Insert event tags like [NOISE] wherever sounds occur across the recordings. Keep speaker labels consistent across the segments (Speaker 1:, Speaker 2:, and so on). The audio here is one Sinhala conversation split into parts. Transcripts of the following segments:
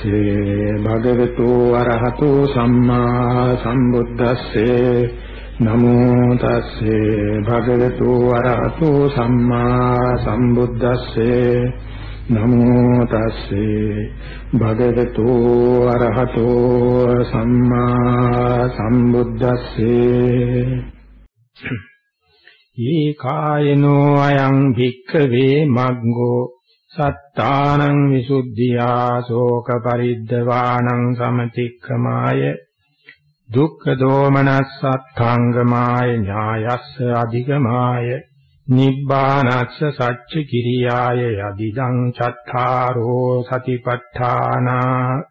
Speaker 1: තස්සේ භගවතු අරහතෝ සම්මා සම්බුද්දස්සේ නමෝ තස්සේ භගවතු අරහතෝ සම්මා සම්බුද්දස්සේ නමෝ තස්සේ භගවතු අරහතෝ සම්මා සම්බුද්දස්සේ. ඊකායනෝ අයං භික්ඛවේ මග්ගෝ සත්තානං විසුද්ධියා ශෝක පරිද්දවානං සමතික්කමාය දුක්ඛ දෝමනස්සත්ඛංගමාය ඥායස්ස අධිගමාය නිබ්බානස්ස සච්ච කිරියාය යදිදං චත්තාරෝ සතිපට්ඨානා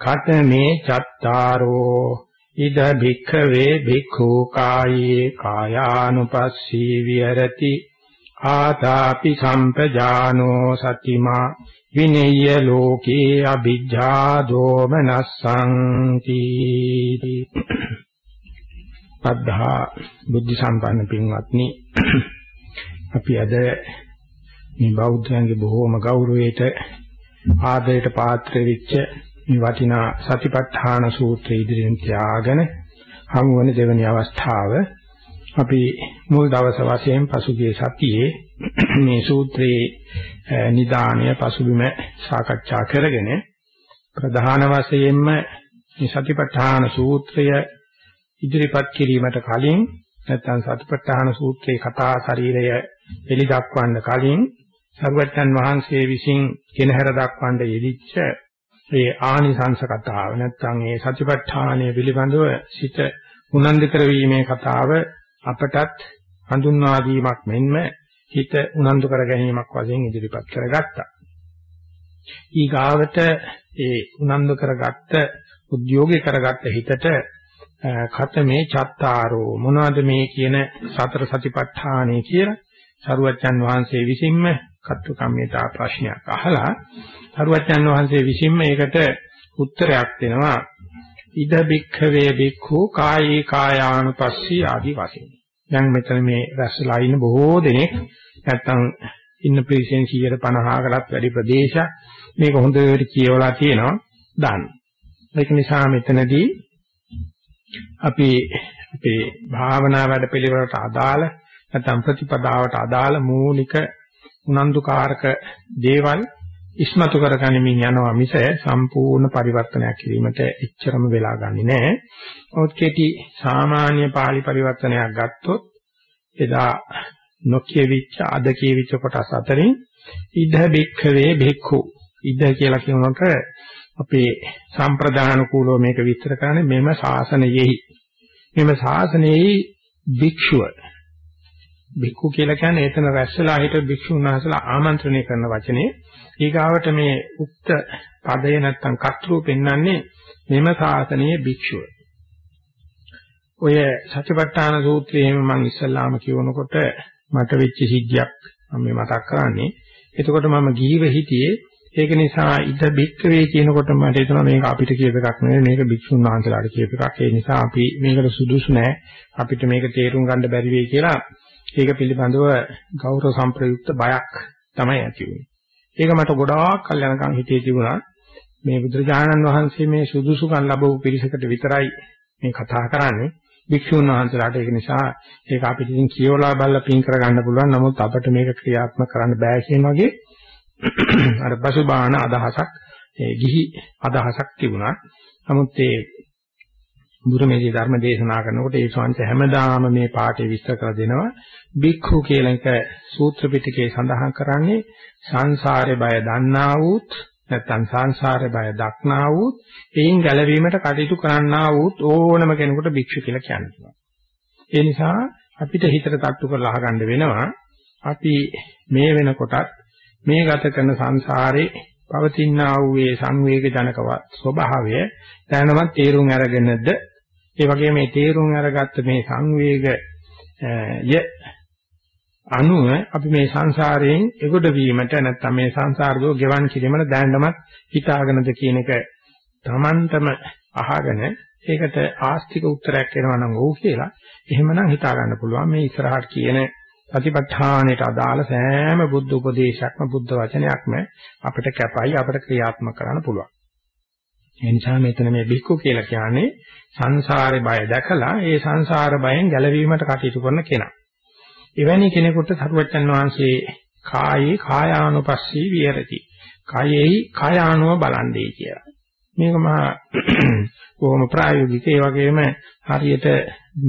Speaker 1: කතමේ චත්තාරෝ ඉද භික්ඛවේ භික්ඛු කායේ කායානුපස්සී විහෙරති ආතාපි සම්පජානෝ සතිමා විනේය ලෝකේ අභිජ්ජා දෝමනස්සං තී පද්ධා බුද්ධ සම්පන්න පින්වත්නි අපි අද මේ බෞද්ධයන්ගේ බොහෝම ගෞරවයට ආදරයට පාත්‍ර වෙච්ච මේ වටිනා සතිපට්ඨාන සූත්‍රය ඉදිරියෙන් තියාගෙන හමු වන දෙවැනි අවස්ථාව අපි මුල් දවස් වශයෙන් පසුගිය සතියේ මේ සූත්‍රයේ නිදානය පසුබිම සාකච්ඡා කරගෙන ප්‍රධාන වශයෙන්ම මේ සතිපට්ඨාන සූත්‍රය ඉදිරිපත් කිරීමට කලින් නැත්නම් සතිපට්ඨාන සූත්‍රයේ කතා ශරීරය එලි දක්වන්න කලින් සර්වඥන් වහන්සේ විසින් කෙනහැර දක්වන්න යෙදිච්ච ඒ ආනිසංස කතාව නැත්නම් ඒ සතිපට්ඨානය පිළිබඳව සිත උනන්දු කරවීමේ කතාව අපටත් හඳුන්වා දීමක් මෙන්ම හිත උනන්දු කර ගැනීමක් වශයෙන් ඉදිරිපත් කරගත්තා. ඊගාවට ඒ උනන්දු කරගත්ත උද්‍යෝගී කරගත්ත හිතට ඛතමේ චත්තාරෝ මොනවද මේ කියන සතර සතිපට්ඨානය කියලා සරුවච්චන් වහන්සේ විසින්ම කත්තු කම්මිතා ප්‍රශ්නයක් අහලා සරුවච්චන් වහන්සේ විසින්ම ඒකට උත්තරයක් දෙනවා ඉද බික්ඛවේ බික්ඛු කායේ කායානුපස්සී ආදි වශයෙන්. දැන් මෙතන මේ රැස්ලා ඉන්න බොහෝ දෙනෙක් නැත්තම් ඉන්න පිරිසෙන් 150කටත් වැඩි ප්‍රදේශයක් මේක හොඳට කියවලා තියෙනවා දන්න. ඒක නිසා මෙතනදී අපි අපේ භාවනා වැඩ පිළිවෙලට අදාළ නැත්නම් ප්‍රතිපදාවට අදාළ මූලික උනන්දුකාරක දේවල් ඉස්මතු කරගනිමින් යනවා මිස සම්පූර්ණ පරිවර්තනයක් කිරීමට එච්චරම වෙලා ගන්නේ නැහැ. ඔත් කෙටි සාමාන්‍ය පාලි පරිවර්තනයක් ගත්තොත් එදා නොකියවිච්ච අද කියවිච්ච කොටස් අතරින් ඉද බික්ඛවේ බික්ඛු ඉද කියලා කියනකොට අපේ සම්ප්‍රදාන කූලව මේක විස්තර කරන්නේ මෙම ශාසනයෙහි. මෙම ශාසනයෙහි භික්ෂුව. බික්ඛු කියලා කියන්නේ එතන රැස්වලා හිට භික්ෂුන් වහන්සේලා ආමන්ත්‍රණය කරන වචනේ. ඊගාවට මේ උක්ත පදය නැත්තම් කර්තෘ පෙන්වන්නේ මෙම ශාසනයේ භික්ෂුව. ඔය සත්‍යපට්ඨාන සූත්‍රයේම මම ඉස්සල්ලාම කියවනකොට මට වෙච්ච සිද්ධියක් මම මේ මතක් කරන්නේ. එතකොට මම ගිහිව හිටියේ ඒක නිසා ඉද බික්කවේ කියනකොට මට හිතුණා මේක අපිට කියප එකක් නෙවෙයි මේක භික්ෂුන් වහන්සේලාට කියප එකක්. ඒ නිසා අපි මේකට සුදුසු නෑ. අපිට මේක තේරුම් ගන්න බැරි වෙයි කියලා ඒක පිළිබඳව ගෞරව සම්ප්‍රයුක්ත බයක් තමයි ඇති වුනේ. ඒක මට ගොඩාක් කල් යනකම් හිතේ තිබුණා. මේ බුදුරජාණන් වහන්සේ මේ සුදුසුකම් ලැබවු පිරිසකට විතරයි මේ කතා කරන්නේ. භික්ෂුන් වහන්සේලාට ඒක නිසා ඒක අපිට ඉතින් කියවලා බලලා පින් කරගන්න පුළුවන්. නමුත් අපිට මේක ක්‍රියාත්මක කරන්න බෑ කියන වගේ අර පසුබාහන අදහසක් ඒ ගිහි අදහසක් තිබුණා. නමුත් ඒ බුරුමේදී ධර්ම දේශනා කරනකොට ඒ ශාන්ත හැමදාම මේ පාඩේ විස්තර කර දෙනවා. බික්ඛු කියලා එක සූත්‍ර පිටකේ සඳහන් කරන්නේ සංසාරේ බය දන්නා වූත් නැත්නම් සංසාරේ බය දක්නා වූත් එයින් ගැලවීමට කටයුතු කරන්නා වූත් ඕනම කෙනෙකුට භික්ෂු කියලා කියනවා. ඒ නිසා අපිට හිතට තට්ටු කරලා අහගන්න වෙනවා අපි මේ වෙනකොටත් මේ ගත කරන සංසාරේ පවතිනා වූ ඒ සංවේග ජනකවත් ස්වභාවය දැනවත් තේරුම් අරගෙනද ඒ වගේම මේ තේරුම් අරගත්ත මේ සංවේග ය අනුව අපි මේ සංසාරයෙන් එගොඩ වීමට නැත්නම් මේ සංසාරදෝ ගෙවන් කිරීමට දැනනමත් හිතාගෙනද කියන එක Tamanටම අහගෙන ඒකට ආස්තික උත්තරයක් එනවා නම් ඔව් කියලා එහෙමනම් හිතා ගන්න පුළුවන් මේ ඉස්සරහට කියන සතිපට්ඨානයට අදාළ සෑම බුද්ධ උපදේශයක්ම බුද්ධ වචනයක්ම අපිට කැපයි අපිට ක්‍රියාත්මක කරන්න පුළුවන්. ඒ නිසා මෙතන මේ බික්කු කියලා කියන්නේ සංසාරේ බය දැකලා ඒ සංසාර බයෙන් ගැලවීමට කටයුතු කරන කෙනා. එවැනි කෙනෙකුට සරුවච්චන් වහන්සේ කායේ කායානුපස්සී විහෙරති. කායෙහි කායානුව බලන්නේ කියලා. මේක මහා [CLEARS THROAT] කොහොම ප්‍රායෝගික ඒ වගේම හරියට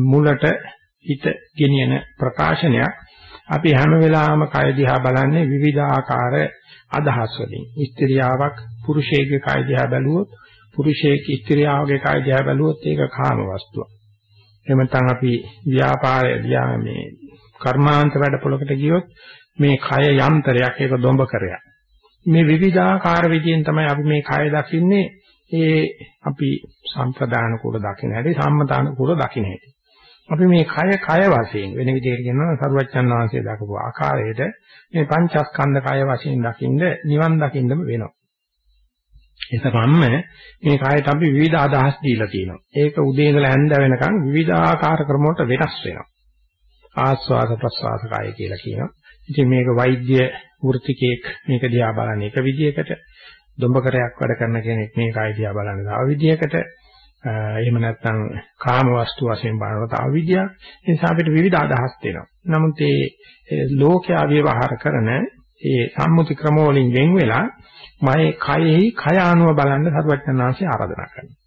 Speaker 1: මුලට හිත ගෙනියන ප්‍රකාශනයක් අපි හැම වෙලාවෙම කය දිහා බලන්නේ විවිධාකාර අදහස් වලින්. ස්ත්‍රියාවක් පුරුෂයෙක්ගේ කය දිහා බැලුවොත් පුරුෂයෙක් ස්ත්‍රියාවගේ කය දිහා බැලුවොත් ඒක කාම වස්තුවක්. එහෙම නැත්නම් අපි ව්‍යාපාරය දිහා මේ කර්මාන්ත වැඩපොලකට ගියොත් මේ කය යන්ත්‍රයක් ඒක දොඹකරයක්. මේ විවිධාකාර විදියෙන් තමයි අපි මේ කය දකින්නේ ඒ අපි සම්ප්‍රදාන කුල දකින්න හැටි සම්මතාන කුල දකින්න හැටි. අපි මේ කය කය වශයෙන් වෙන විදිහකට කියනවා සරුවච්චන් වහන්සේ දක්වපු ආකාරයට මේ පංචස්කන්ධ කය වශයෙන් දකින්ද නිවන් දකින්නම වෙනවා. ඒකමම මේ කයට අපි විවිධ අදහස් දීලා තියෙනවා. ඒක උදේ ඉඳලා හැන්ද වෙනකන් විවිධාකාර ක්‍රම වලට වෙනස් වෙනවා. ආස්වාද ප්‍රස්වාස කය කියලා කියනවා. ඉතින් මේක වෛද්‍ය වෘත්තිකයෙක් මේක දිහා බලන්නේ එක විදිහකට දොඹකරයක් වැඩ කරන කෙනෙක් මේ කය දිහා බලන්නේ තව විදිහකට එහෙම නැත්නම් කාම වස්තු වශයෙන් බලනවා තව විදියක්. ඒ නිසා අපිට විවිධ අදහස් තියෙනවා. නමුත් මේ ලෝකයා ව්‍යවහාර කරන ඒ සම්මුති ක්‍රම වලින් වෙන් වෙලා මගේ කයෙහි කය ආනුව බලන්න සරුවචනාංශය ආරාධනා කරනවා.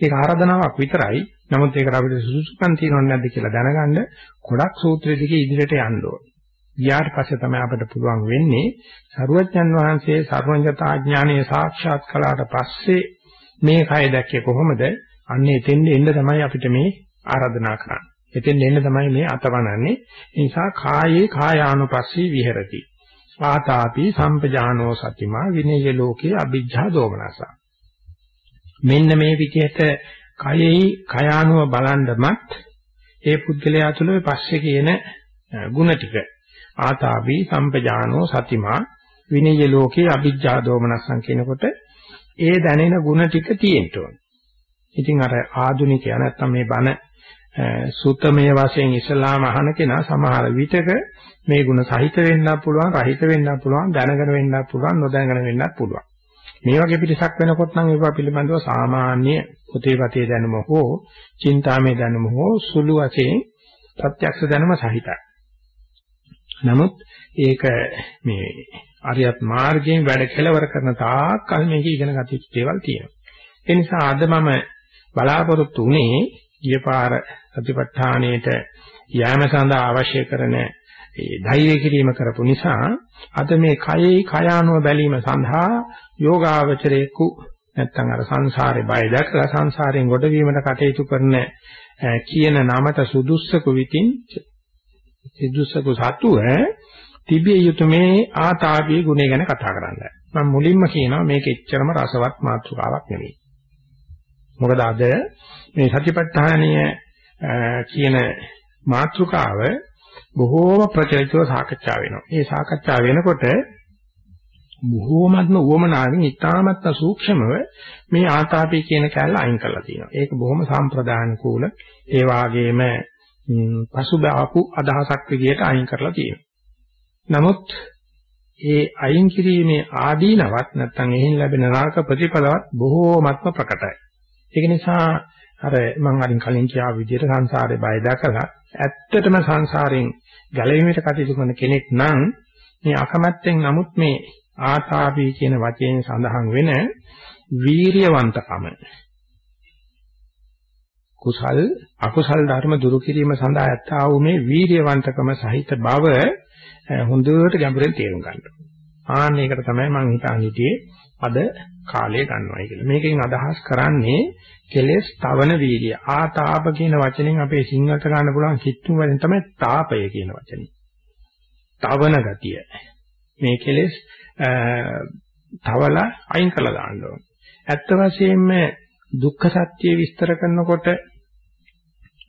Speaker 1: ඒක ආරාධනාවක් විතරයි. නමුත් ඒකට අපිට සුසුසුකම් තියෙනවද නැද්ද කියලා දැනගන්න ගොඩක් සූත්‍ර දිගේ ඉදිරියට යන්න ඕන. ගියාට පස්සේ තමයි අපිට පුළුවන් වෙන්නේ සරුවචන් වහන්සේ සර්වඥතා ඥානය සාක්ෂාත් කළාට පස්සේ මේ කය දැක්කේ කොහොමද? අන්න එතෙන් එන්න තමයි අපිට මේ ආරාධනා කරන්නේ. එතෙන් එන්න තමයි මේ අතවනන්නේ. ඒ නිසා කායේ කායානුපස්සී විහෙරති. ආතාපි සම්පජානෝ සතිමා විනය ලෝකේ අභිජ්ජා දෝමනසා. මෙන්න මේ විදිහට කයෙහි කයානුව බලන්නමත් ඒ පුද්ගලයා තුළ පස්සේ කියන ಗುಣ ටික ආතාපි සම්පජානෝ සතිමා විනය ලෝකේ අභිජ්ජා දෝමනසං කියනකොට ඒ දැනෙන ಗುಣ ටික තියෙන්න ඕන. ඉතින් අර ආදුනිකයා නැත්තම් මේ බණ සූතමයේ වශයෙන් ඉස්ලාම අහන කෙනා සමහර විටක මේ ಗುಣ සහිත වෙන්නත් පුළුවන්, රහිත වෙන්නත් පුළුවන්, දැනගෙන වෙන්නත් පුළුවන්, නොදැනගෙන වෙන්නත් පුළුවන්. මේ වගේ පිටසක් වෙනකොට නම් ඒවා පිළිබඳව සාමාන්‍ය පොතේ පතේ දැනුම හෝ, චින්තාමේ දැනුම හෝ සුළු වශයෙන් ප්‍රත්‍යක්ෂ දැනුම සහිතයි. නමුත් ඒක මේ අරියත් මාර්ගයෙන් වැඩ කෙලවර කරන තාක් කල් මේක ඉගෙන ගත යුතු දේවල් තියෙනවා. ඒ නිසා අද මම බලාපොරොත්තු වුණේ ගියපාර සතිපට්ඨානයේට යෑම සඳහා අවශ්‍ය කරන ඒ ධෛර්ය කිරීම කරපු නිසා අද මේ කයේ කයානුව බැලීම සඳහා යෝගාවචරේකු නැත්තම් අර සංසාරේ බය දැකලා සංසාරයෙන් ගොඩවීමට කටයුතු කරන කියන නමට සුදුස්සකු විතින් සුදුස්සකු සතුව තිබිය යුතු මේ ආතාපී ගුණය ගැන කතා කරන්න. මම මුලින්ම කියනවා මේක එච්චරම රසවත් මාතෘකාවක් නෙවෙයි. මොකද අද මේ සතිපට්ඨානීය කියන මාතෘකාව බොහෝම ප්‍රචලිතව සාකච්ඡා වෙනවා. මේ සාකච්ඡා වෙනකොට බොහෝමත්ම උවමනාවෙන් ඉතාමත්ම සූක්ෂමව මේ ආතාපී කියන කැලල අයින් කරලා තියෙනවා. ඒක බොහොම සම්ප්‍රදාන කූල ඒ වාගේම පසුබාපු අදහසක් විදිහට අයින් කරලා තියෙනවා. නමුත් ඒ අයින් කිරීමේ ආදීනවත් නැත්නම් එහින් ලැබෙන නරක ප්‍රතිඵලවත් බොහෝමත්ම ප්‍රකටයි. ඒක නිසා අර මම අරින් කලින් කියා විදිහට සංසාරේ බය දැකලා ඇත්තටම සංසාරයෙන් ගැලවීමට කටයුතු කරන කෙනෙක් නම් මේ අකමැත්තෙන් නමුත් මේ ආතාපී කියන වචයෙන් සඳහන් වෙන වීරියවන්තකම කුසල් අකුසල් ධර්ම දුරු කිරීම සඳහා ඇත්තා වූ මේ වීරියවන්තකම සහිත බව හොඳට ගැඹුරෙන් තේරුම් ගන්න ඕනේ. ආන්න ඒකට තමයි මම හිතන්නේ හිටියේ අද කාලය ගන්නවයි කියලා. මේකෙන් අදහස් කරන්නේ කෙලෙස් තවන වීර්ය. ආතාප කියන වචනෙන් අපේ සිංහලට ගන්න පුළුවන් කිට්ටු වලින් තමයි තාපය කියන වචනේ. තවන ගතිය. මේ කෙලෙස් තවලා අයින් කළා දාන්න ඕනේ. ඇත්ත වශයෙන්ම දුක්ඛ සත්‍ය විස්තර කරනකොට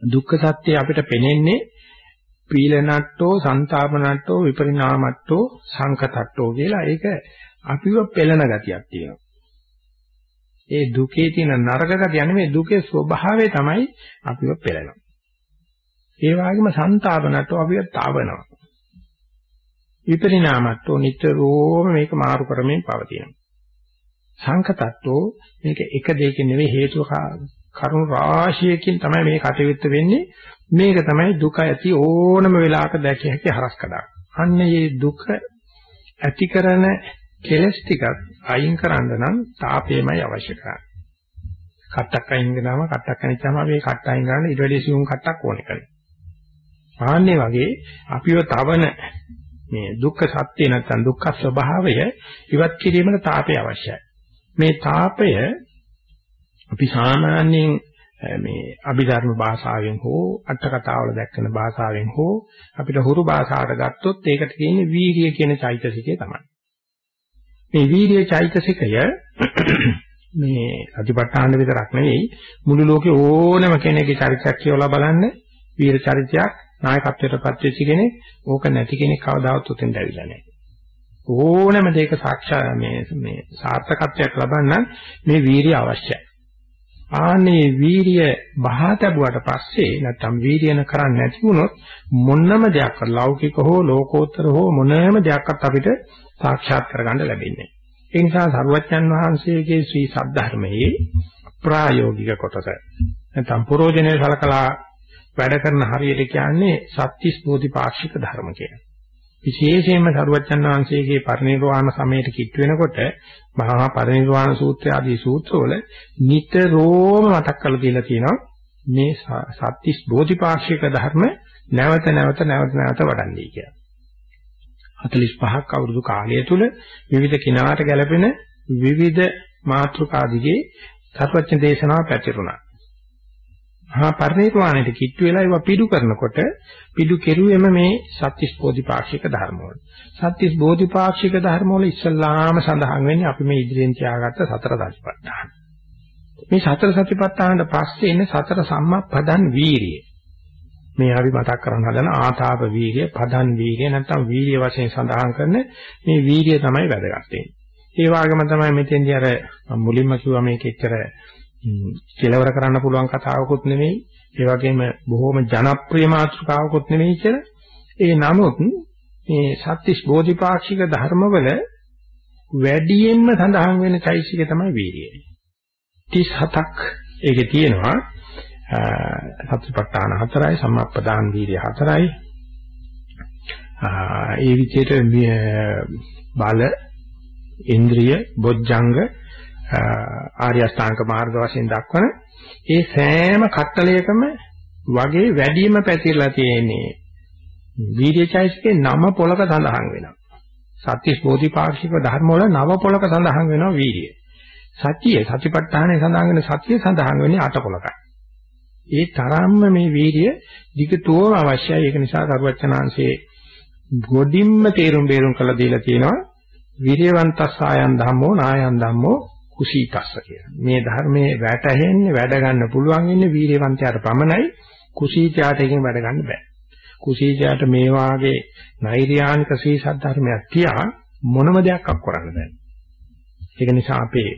Speaker 1: දුක්ඛ සත්‍ය අපිට පෙනෙන්නේ පීලනට්ටෝ, සන්තාපනට්ටෝ, විපරිණාමට්ටෝ, සංකතට්ටෝ කියලා ඒක අපිව පෙළෙන ගතියක් තියෙනවා. ඒ දුකේ තියෙන නරක ගතිය නෙමෙයි දුකේ ස්වභාවය තමයි අපිව පෙළෙනවා. ඒ වගේම සන්තාපනට්ටෝ අපිව තාවනවා. විපරිණාමට්ටෝ නිතරම මේක මාරු කරමින් පවතිනවා. සංකතට්ටෝ මේක එක දෙයකින් නෙවෙයි හේතු කරුණු රාශියකින් තමයි මේ කටයුත්ත වෙන්නේ මේක තමයි දුක ඇති ඕනම වෙලාවක දැකිය හැකි හරස්කඩක්. අන්න මේ දුක ඇති කරන කෙලස් ටිකක් අයින් කරන්න නම් තාපයමයි අවශ්‍ය කරන්නේ. කට්ටක් අයින් කරනම කට්ටක් අනිච්චම අපි මේ කට්ට අයින් කරන්න ඊට වැඩි සියුම් කට්ටක් ඕනේ කරේ. ආන්නේ වගේ අපිව තවන මේ දුක්ඛ සත්‍ය නැත්නම් දුක්ඛ ස්වභාවය ඉවත් කිරීමට තාපය අවශ්‍යයි. මේ තාපය අපි සාමාන්‍යයෙන් මේ අභිධර්ම භාෂාවෙන් හෝ අට කතාවල දැක්කන භාෂාවෙන් හෝ අපිට හුරු භාෂාවට ගත්තොත් ඒකට කියන්නේ වීර්ය කියන චෛතසිකය තමයි. මේ වීර්ය චෛතසිකය [COUGHS] මේ අධිපට්ඨාන විතරක් නෙවෙයි මුළු ලෝකේ ඕනම කෙනෙක්ගේ චරිතයක් කියවලා බලන්න වීර චරිතයක් නායකත්වයටපත් වෙච්ච කෙනෙක් ඕක නැති කෙනෙක් කවදාවත් උතෙන් දැවිලා නැහැ. ඕනම දෙයක සාක්ෂා මේ මේ සාර්ථකත්වයක් ලබන්න මේ වීර්ය අවශ්‍යයි. ආනේ වීරිය බහා තබුවට පස්සේ නැත්තම් වීරියන කරන්නේ නැති වුණොත් මොනම දෙයක් ලෞකික හෝ ලෝකෝත්තර හෝ මොනම දෙයක්වත් අපිට සාක්ෂාත් කරගන්න ලැබෙන්නේ නැහැ. ඒ නිසා සරුවච්චන් වහන්සේගේ ශ්‍රී සද්ධර්මයේ ප්‍රායෝගික කොටස නැත්නම් පුරෝජනේ සලකලා වැඩ කරන හරියට කියන්නේ සත්‍තිස් බෝධිපාක්ෂික ධර්ම කියලා. විශේෂයෙන්ම සරුවච්චන් වහන්සේගේ පරිනිර්වාණ සමයට කිට් වෙනකොට මහා පරිනිර්වාණ සූත්‍රය ආදී සූත්‍රවල නිතරම මතක් කරලා දීලා තියෙනවා මේ සත්‍තිස් බෝධිපාක්ෂික ධර්ම නැවත නැවත නැවත නැවත වඩන්නේ කියලා. 45ක් අවුරුදු කාලය තුල විවිධ කිනාට ගැලපෙන විවිධ මාතෘකා දිගේ සර්වඥ දේශනාව පැතිරුණා. හා පරිණිරවාණයට කිට්ටු වෙලා ඒවා පිටු කරනකොට පිටු කෙරුවෙම මේ සත්‍තිස් බෝධිපාක්ෂික ධර්ම වල. සත්‍තිස් බෝධිපාක්ෂික ධර්ම වල ඉස්සල්ලාම සඳහන් වෙන්නේ අපි මේ ඉදිරියෙන් තියාගත්ත සතර සතිපට්ඨාන. මේ සතර සතිපට්ඨානට පස්සේ ඉන්නේ සතර සම්මප්පදන් වීරිය. මේ අපි මතක් කරන් හදන ආතාප වීරිය, පදන් වීරිය නැත්නම් වීරිය වශයෙන් සඳහන් කරන මේ වීරිය තමයි වැදගත් වෙන්නේ. ඒ වගේම තමයි මෙතෙන්දී අර මුලින්ම කිව්වා මේක එච්චර කෙලවර කරන්න පුළුවන් කතාවකුත් නෙමෙයි. ඒ වගේම බොහොම ජනප්‍රිය මාතෘකාවකුත් නෙමෙයි කියලා. ඒ නමුත් මේ සත්‍තිස් බෝධිපාක්ෂික ධර්මවල වැඩියෙන්ම සඳහන් වෙන චෛසික තමයි වීර්යය. 37ක් ඒකේ තියෙනවා. සත්‍යපට්ඨාන හතරයි සම්මප්පදාන වීර්ය හතරයි ඒ විදිහට බල ඉන්ද්‍රිය බොජ්ජංග ආර්ය අෂ්ටාංග මාර්ග වශයෙන් දක්වන ඒ සෑම කට්ටලයකම වගේ වැඩිම පැතිරලා තියෙන්නේ වීර්යචෛසිකේ නම පොලක සඳහන් වෙනවා. සත්‍තිස් බෝධිපාක්ෂික ධර්ම වල නව පොලක සඳහන් වෙනවා වීර්යය. සතිය සතිපට්ඨානයේ සඳහන් වෙන සතිය සඳහන් වෙන්නේ අට පොලකයි. ඒ තරම්ම මේ වීර්ය දිගටම අවශ්‍යයි. ඒක නිසා කරුවචනාංශයේ ගොඩින්ම තේරුම් බේරුම් කළ දීලා තියෙනවා. විරියවන්තස්සායන් ධම්මෝ නායන් ධම්මෝ කුසීතස්ස කියලා. මේ ධර්මයේ වැටහෙන්නේ වැඩ ගන්න පුළුවන් ඉන්නේ වීරයවන්තයාට පමණයි කුසීතයාට එකෙන් වැඩ ගන්න බෑ. කුසීතයාට මේ වාගේ නෛර්යානික සීසත් ධර්මයක් තියා මොනම දෙයක් අක් කරන්න බෑ. ඒක නිසා අපේ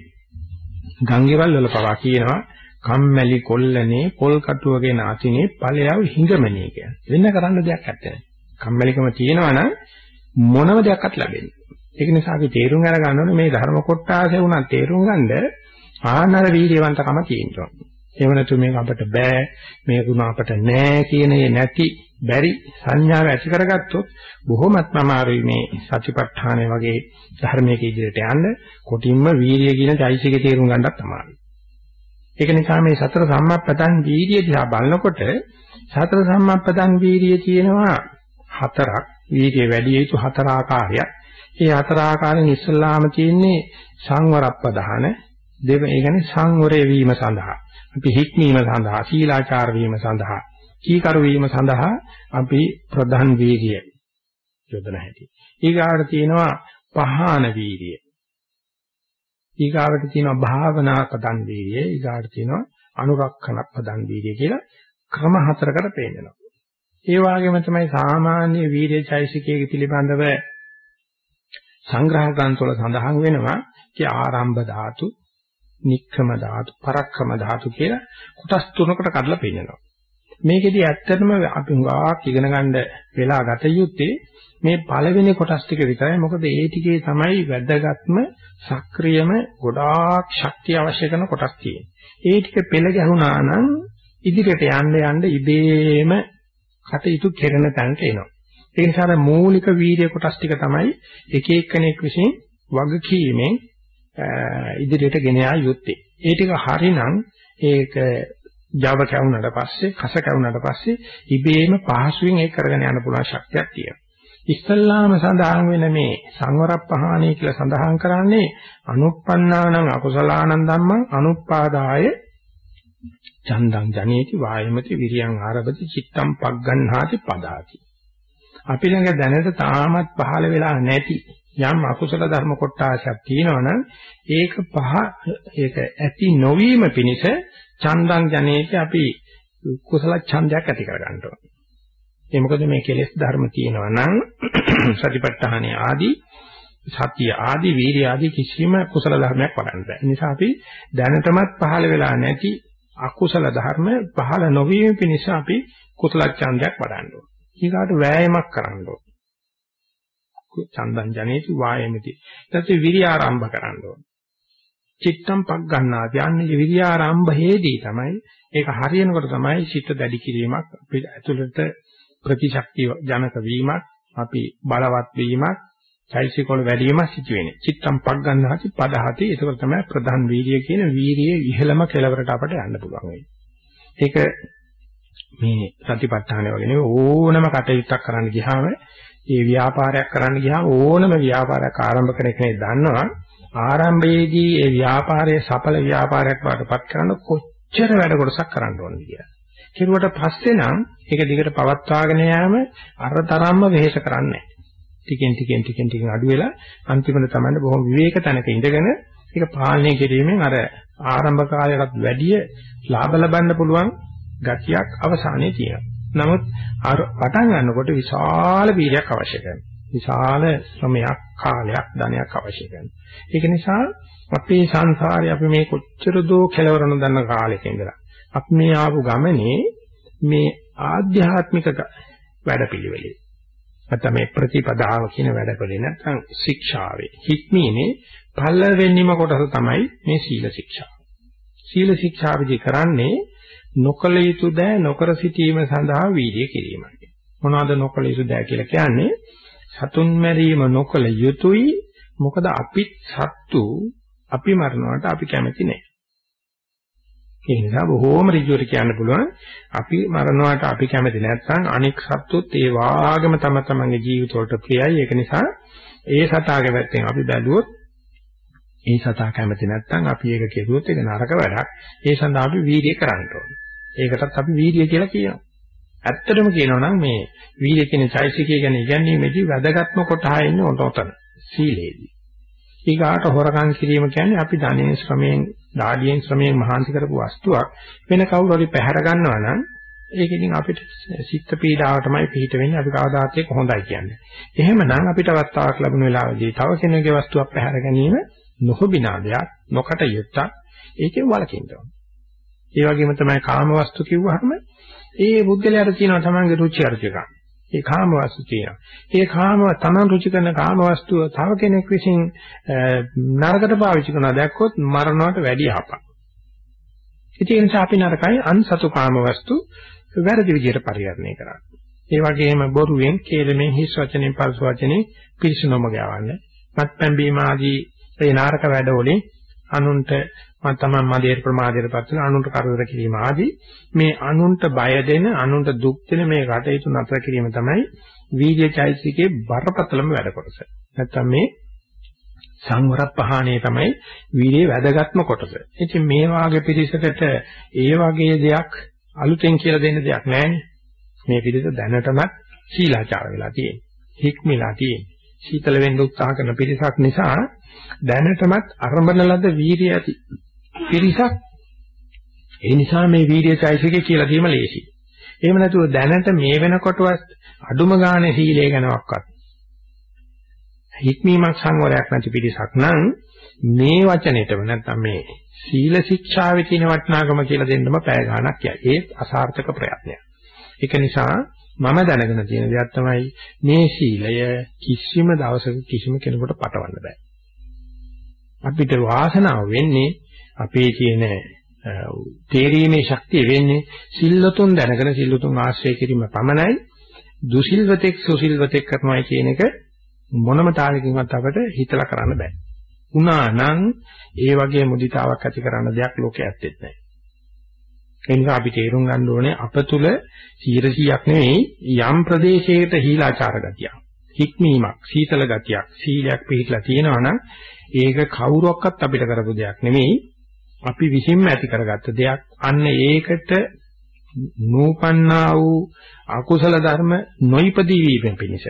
Speaker 1: ගංගේවල් වල පවා කියනවා කම්මැලි කොල්ලනේ පොල් කටුවගේ නාතිනේ ඵලයව හිඟමනේ කියන්නේ. වෙන කරන්න දෙයක් නැත්තේ. කම්මැලිකම තියෙනවා නම් මොනම දෙයක්වත් ලැබෙන්නේ ඒක නිසා අපි තේරුම් අරගන්න ඕනේ මේ ධර්ම කොටාසේ උනත් තේරුම් ගන්න ආනර වීර්යවන්තකම තියෙනවා. එහෙම නැතු මේක අපිට බෑ මේක උන අපිට නෑ කියන නැති බැරි සංඥාව ඇති කරගත්තොත් බොහොමත්ම අමාරුයි මේ සතිපට්ඨානය වගේ ධර්මයක ඉදිරියට යන්න කොටින්ම වීර්යය කියන চৈতසිකේ තේරුම් ගන්නත් අමාරුයි. ඒක නිසා මේ සතර සම්මප්පතන් වීර්යය දිහා බලනකොට සතර සම්මප්පතන් වීර්යය තියෙනවා හතරක්. වීර්යය වැඩි යුතු හතර ආකාරයක්. මේ හතර ආකාරයෙන් ඉස්සල්ලාම තියෙන්නේ සංවරප්පදාන දෙව ඒ කියන්නේ සංවරය වීම සඳහා අපි හික්මීම සඳහා සීලාචාර වීම සඳහා කීකරු වීම සඳහා අපි ප්‍රධාන වීර්යය යොදන හැටි. ඊගාට තියෙනවා පහාන වීර්යය. ඊගාවට තියෙනවා භාවනා පදන් වීර්යය. ඊගාට තියෙනවා අනුරක්ෂණ පදන් වීර්යය කියලා ක්‍රම හතරකට පේනවා. ඒ වගේම තමයි සාමාන්‍ය වීර්ය චෛසිකයේ පිළිබඳව සංග්‍රහ ග්‍රන්ථවල සඳහන් වෙනවා කී ආරම්භ ධාතු, නික්කම ධාතු, පරක්කම ධාතු කියලා කොටස් තුනකට කඩලා පෙන්නනවා. මේකෙදි ඇත්තටම අපි හුඟක් ඉගෙන ගන්න වෙලා ගත යුත්තේ මේ පළවෙනි කොටස් ටික විතරයි. මොකද ඒ ටිකේ තමයි වැදගත්ම සක්‍රියම ගොඩාක් ශක්තිය අවශ්‍ය කරන කොටස් තියෙන්නේ. ඒ ටික පෙළ ගැහුණා නම් ඉදිරියට යන්න යන්න ඉබේම කටයුතු කෙරෙන තැනට එනවා. ඒ නිසා මූලික වීර්ය කොටස් ටික තමයි එක එක්කෙනෙක් විසින් වගකීමෙන් ඉදිරියට ගෙන යා යුත්තේ. ඒ ටික හරිනම් ඒක Java කැවුනට පස්සේ, කස කැවුනට පස්සේ ඉබේම පහසුවෙන් ඒක කරගෙන යන්න පුළුවන් ශක්තියක් තියෙනවා. ඉස්සල්ලාම සඳහන් වෙන මේ සංවරප්පහාණී කියලා සඳහන් කරන්නේ අනුප්පන්නානං අකුසලානං ධම්මං අනුප්පාදාය චන්දං ජනේති වායමති විරියං ආරබති චිත්තං පග්ගණ්හාති පදාති අපි ළඟ දැනට තාමත් පහළ වෙලා නැති යම් අකුසල ධර්ම කොටාසක් තියෙනවනම් ඒක පහ ඒක ඇති නොවීම පිණිස චන්දං ජනේති අපි කුසල ඡන්දයක් ඇති කර ගන්න ඕනේ. ඒ මොකද මේ කෙලෙස් ධර්ම තියෙනවා නම් [CLEARS THROAT] සතිපට්ඨාන ආදී සතිය ආදී වීර්ය ආදී කිසිම කුසල ධර්මයක් වඩන්න බෑ. ඒ නිසා අපි දැනටමත් පහළ වෙලා නැති අකුසල ධර්ම පහළ නොවීම පිණිස අපි කුසල ඡන්දයක් වඩන්න ඕනේ. ඊගාට වෑයමක් කරන්න ඕනේ. චන්දං ජනේති වායමති. ඊට පස්සේ විරිය ආරම්භ කරන්න ඕනේ. චිත්තම් පක් ගන්නවා. යන්නේ විරිය ආරම්භයේදී තමයි ඒක හරියනකොට තමයි චිත්ත දැඩි කිරීමක් අපේ ඇතුළත ප්‍රතිශක්තිය ජනක වීමක් අපි බලවත් වීමක් චෛසිකවල වැඩි වීමක් සිදු වෙන්නේ. චිත්තම් පක් ගන්නාති පදහති. ඒක තමයි ප්‍රධාන වීර්යය කියන වීර්යයේ ඉහළම කෙලවරට අපට යන්න පුළුවන් වෙන්නේ. ඒක මේ සතිපට්ඨානය වගේ නෙවෙයි ඕනම කටයුත්තක් කරන්න ගියාම ඒ ව්‍යාපාරයක් කරන්න ගියාම ඕනම ව්‍යාපාරයක් ආරම්භ කරන කෙනෙක් දන්නවා ආරම්භයේදී ඒ ව්‍යාපාරයේ සඵල ව්‍යාපාරයක් වඩපත් කරන්න කොච්චර වැඩ කොටසක් කරන්න ඕනද කියලා. කෙරුවට පස්සේ නම් ඒක දිගට පවත්වාගෙන යෑම අර තරම්ම වෙහෙස කරන්නේ නැහැ. ටිකෙන් ටිකෙන් ටිකෙන් ටිකෙන් අඩු වෙලා අන්තිමට තමයි බොහොම විවේක තැනක ඉඳගෙන ඒක පාලනය කිරීමෙන් අර ආරම්භ කාලයකට වැඩිය ලාභ ලබන්න පුළුවන් ගතියක් අවසානයේ තියෙනවා. නමුත් අර පටන් ගන්නකොට විශාල වීර්යයක් අවශ්‍ය කරනවා. විශාල ශ්‍රමයක්, කාලයක්, ධනයක් අවශ්‍ය කරනවා. ඒක නිසා අපේ සංසාරේ අපි මේ කොච්චර දෝ කෙලවර නොදන්න කාලෙක ඉඳලා අපි මේ ආපු ගමනේ මේ ආධ්‍යාත්මික වැඩපිළිවෙලේ නැත්නම් මේ ප්‍රතිපදාව කියන වැඩපිළිවෙල නැත්නම් ශික්ෂාවේ හික්මීමේ පළවෙනිම කොටස තමයි මේ සීල ශික්ෂා. සීල ශික්ෂා විදි කරන්නේ නොකල යුතු දෑ නොකර සිටීම සඳහා වීර්ය කිරීමයි. මොනවද නොකල යුතු දෑ කියලා කියන්නේ? සතුන් මැරීම නොකල යුතුයි. මොකද අපි සත්තු අපි මරනවට අපි කැමති නැහැ. ඒ නිසා බොහෝම ඍජුවට කියන්න පුළුවන් අපි මරනවට අපි කැමති නැත්නම් අනෙක් සත්තුත් ඒ වාගේම තම තමන්ගේ ජීවිතවලට ප්‍රියයි. ඒක නිසා ඒ සතාගේ පැත්තෙන් අපි බැලුවොත් ඒ සතා කැමති නැත්නම් අපි ඒක කෙරුවොත් ඒක නරක වැඩක්. ඒ සඳහා අපි වීර්යය කරන්න ඕනේ. ඒකටත් අපි වීර්යය කියලා කියනවා. ඇත්තටම කියනවා නම් මේ වීර්ය කියන චෛසිකය ගැන ඉගැන්වීමේදී වැදගත්ම කොටහා ඉන්නේ ඔතන සීලේදී. ඊගාට හොරකම් කිරීම කියන්නේ අපි ධනෙන් ශ්‍රමයෙන්, දාඩියෙන් ශ්‍රමයෙන් මහාන්ති කරපු වස්තුවක් වෙන කවුරු හරි පැහැර ගන්නවා නම් ඒක ඉතින් අපිට සිත් පීඩාව තමයි පිට වෙන්නේ අපි කවදාත් ඒක හොඳයි කියන්නේ. එහෙමනම් අපිට අවස්ථාවක් ලැබුණ වෙලාවදී තව කෙනෙකුගේ වස්තුවක් පැහැර ගැනීම නොහොබිනාදයක්, නොකට යුක්තක් ඒකෙන් වළකින්න ඕන. ඒ වගේම තමයි කාම වස්තු කිව්වහම ඒ බුද්ධලයට තියෙනවා තමන්ගේ රුචි අරුචිකම්. ඒ කාම වස්තු තියෙනවා. ඒ කාම තමන් රුචි කරන කාම වස්තුව තව කෙනෙක් විසින් නරකට පාවිච්චි කරනවා දැක්කොත් මරණයට වැඩි යහපක්. ඒ නිසා අපි නරකයි අන්සතු කාම වස්තු වැරදි විදිහට පරිහරණය කරන්නේ. ඒ වගේම බොරුවෙන්, කේලමෙන්, හිස් වචනෙන්, පරස වචනෙන් පිරිසුනොම ගවන්න. මත්පැන් බීම ආදී ඒ නාරක වැඩවලින් අනුන්ට මම තමන් මදේට ප්‍රමාදයට පත් වෙන අනුන්ට කරදර කිරීම ආදී මේ අනුන්ට බය දෙන අනුන්ට දුක් දෙන මේ කටයුතු නතර කිරීම තමයි වීර්යචෛසිකේ බරපතලම වැඩ කොටස. නැත්තම් මේ සංවර පහණේ තමයි වීර්යයේ වැදගත්ම කොටස. ඉතින් මේ වාගේ පිළිසකට ඒ වගේ දෙයක් අලුතෙන් කියලා දෙන්න දෙයක් නැහැ. මේ පිළිස දැනටමත් සීලාචාර වෙලා තියෙන්නේ. හික්මිලා තියෙන්නේ. සීතල වෙන්න උත්සාහ කරන පිරිසක් නිසා දැනටමත් අරඹන ලද වීර්ය ඇති පිරිසක් ඒ නිසා මේ වීර්ය චෛසිකය කියලා දීම ලේසි. එහෙම නැතුව දැනට මේ වෙනකොටවත් අඩුම ගානේ සීලය ගැනවත් හික්මීමක් සංවරයක් නැති පිරිසක් නම් මේ වචනෙටම නැත්නම් මේ සීල ශික්ෂාවේ තියෙන වටිනාකම කියලා දෙන්නම පැය ගාණක් යයි. ඒත් අසාර්ථක ප්‍රයත්නයක්. ඒක නිසා මම දැනගෙන තියෙන දෙයක් තමයි මේ සීලය කිසිම දවසක කිසිම කෙනෙකුට පටවන්න බෑ. අපිට වාසනාව වෙන්නේ අපේ තියෙන තේරීමේ ශක්තිය වෙන්නේ සිල්ලතුන් දැනගෙන සිල්ලතුන් ආශ්‍රය කිරීම පමණයි දුසිල්වතෙක් සුසිල්වතෙක් කරනවා කියන එක මොනම තාලකින්වත් අපිට හිතලා කරන්න බෑ. උනා නම් ඒ වගේ මුදිතාවක් ඇති කරන්න දෙයක් ලෝකේ ඇත්තෙත් නැහැ. ඒ නිසා අපි තේරුම් ගන්න ඕනේ අප තුල 100ක් නෙවෙයි යම් ප්‍රදේශයකට හීලාචාර ගතියක්, හික්මීමක්, සීතල ගතියක්, සීලයක් පිළිట్లా තියෙනවා නම් ඒක කවුරක්වත් අපිට කරපු දෙයක් නෙවෙයි අපි විසින්ම ඇති කරගත්ත දෙයක්. අන්න ඒකට නූපන්නා වූ අකුසල ධර්ම නොයිපදී වීම පිණිස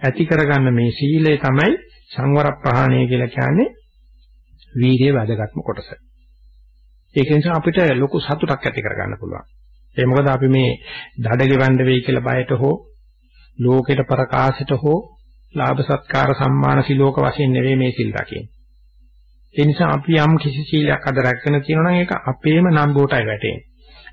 Speaker 1: ඇති කරගන්න මේ සීලය තමයි සංවර ප්‍රහාණය කියලා කියන්නේ වීර්යයේ වැදගත්ම කොටස. ඒක නිසා අපිට ලොකු සතුටක් ඇති කරගන්න පුළුවන්. ඒ මොකද අපි මේ දඩ ගෙවන්න වෙයි කියලා බයට හෝ ලෝකෙට ප්‍රකාශයට හෝ ලාභ සත්කාර සම්මාන සිලෝක වශයෙන් නෙවෙයි මේ සිල් රකින්නේ. ඒ නිසා අපි යම් කිසි සීලයක් අද රැකගෙන තියෙනවා නම් ඒක අපේම නම්බුවටයි වැටෙන්නේ.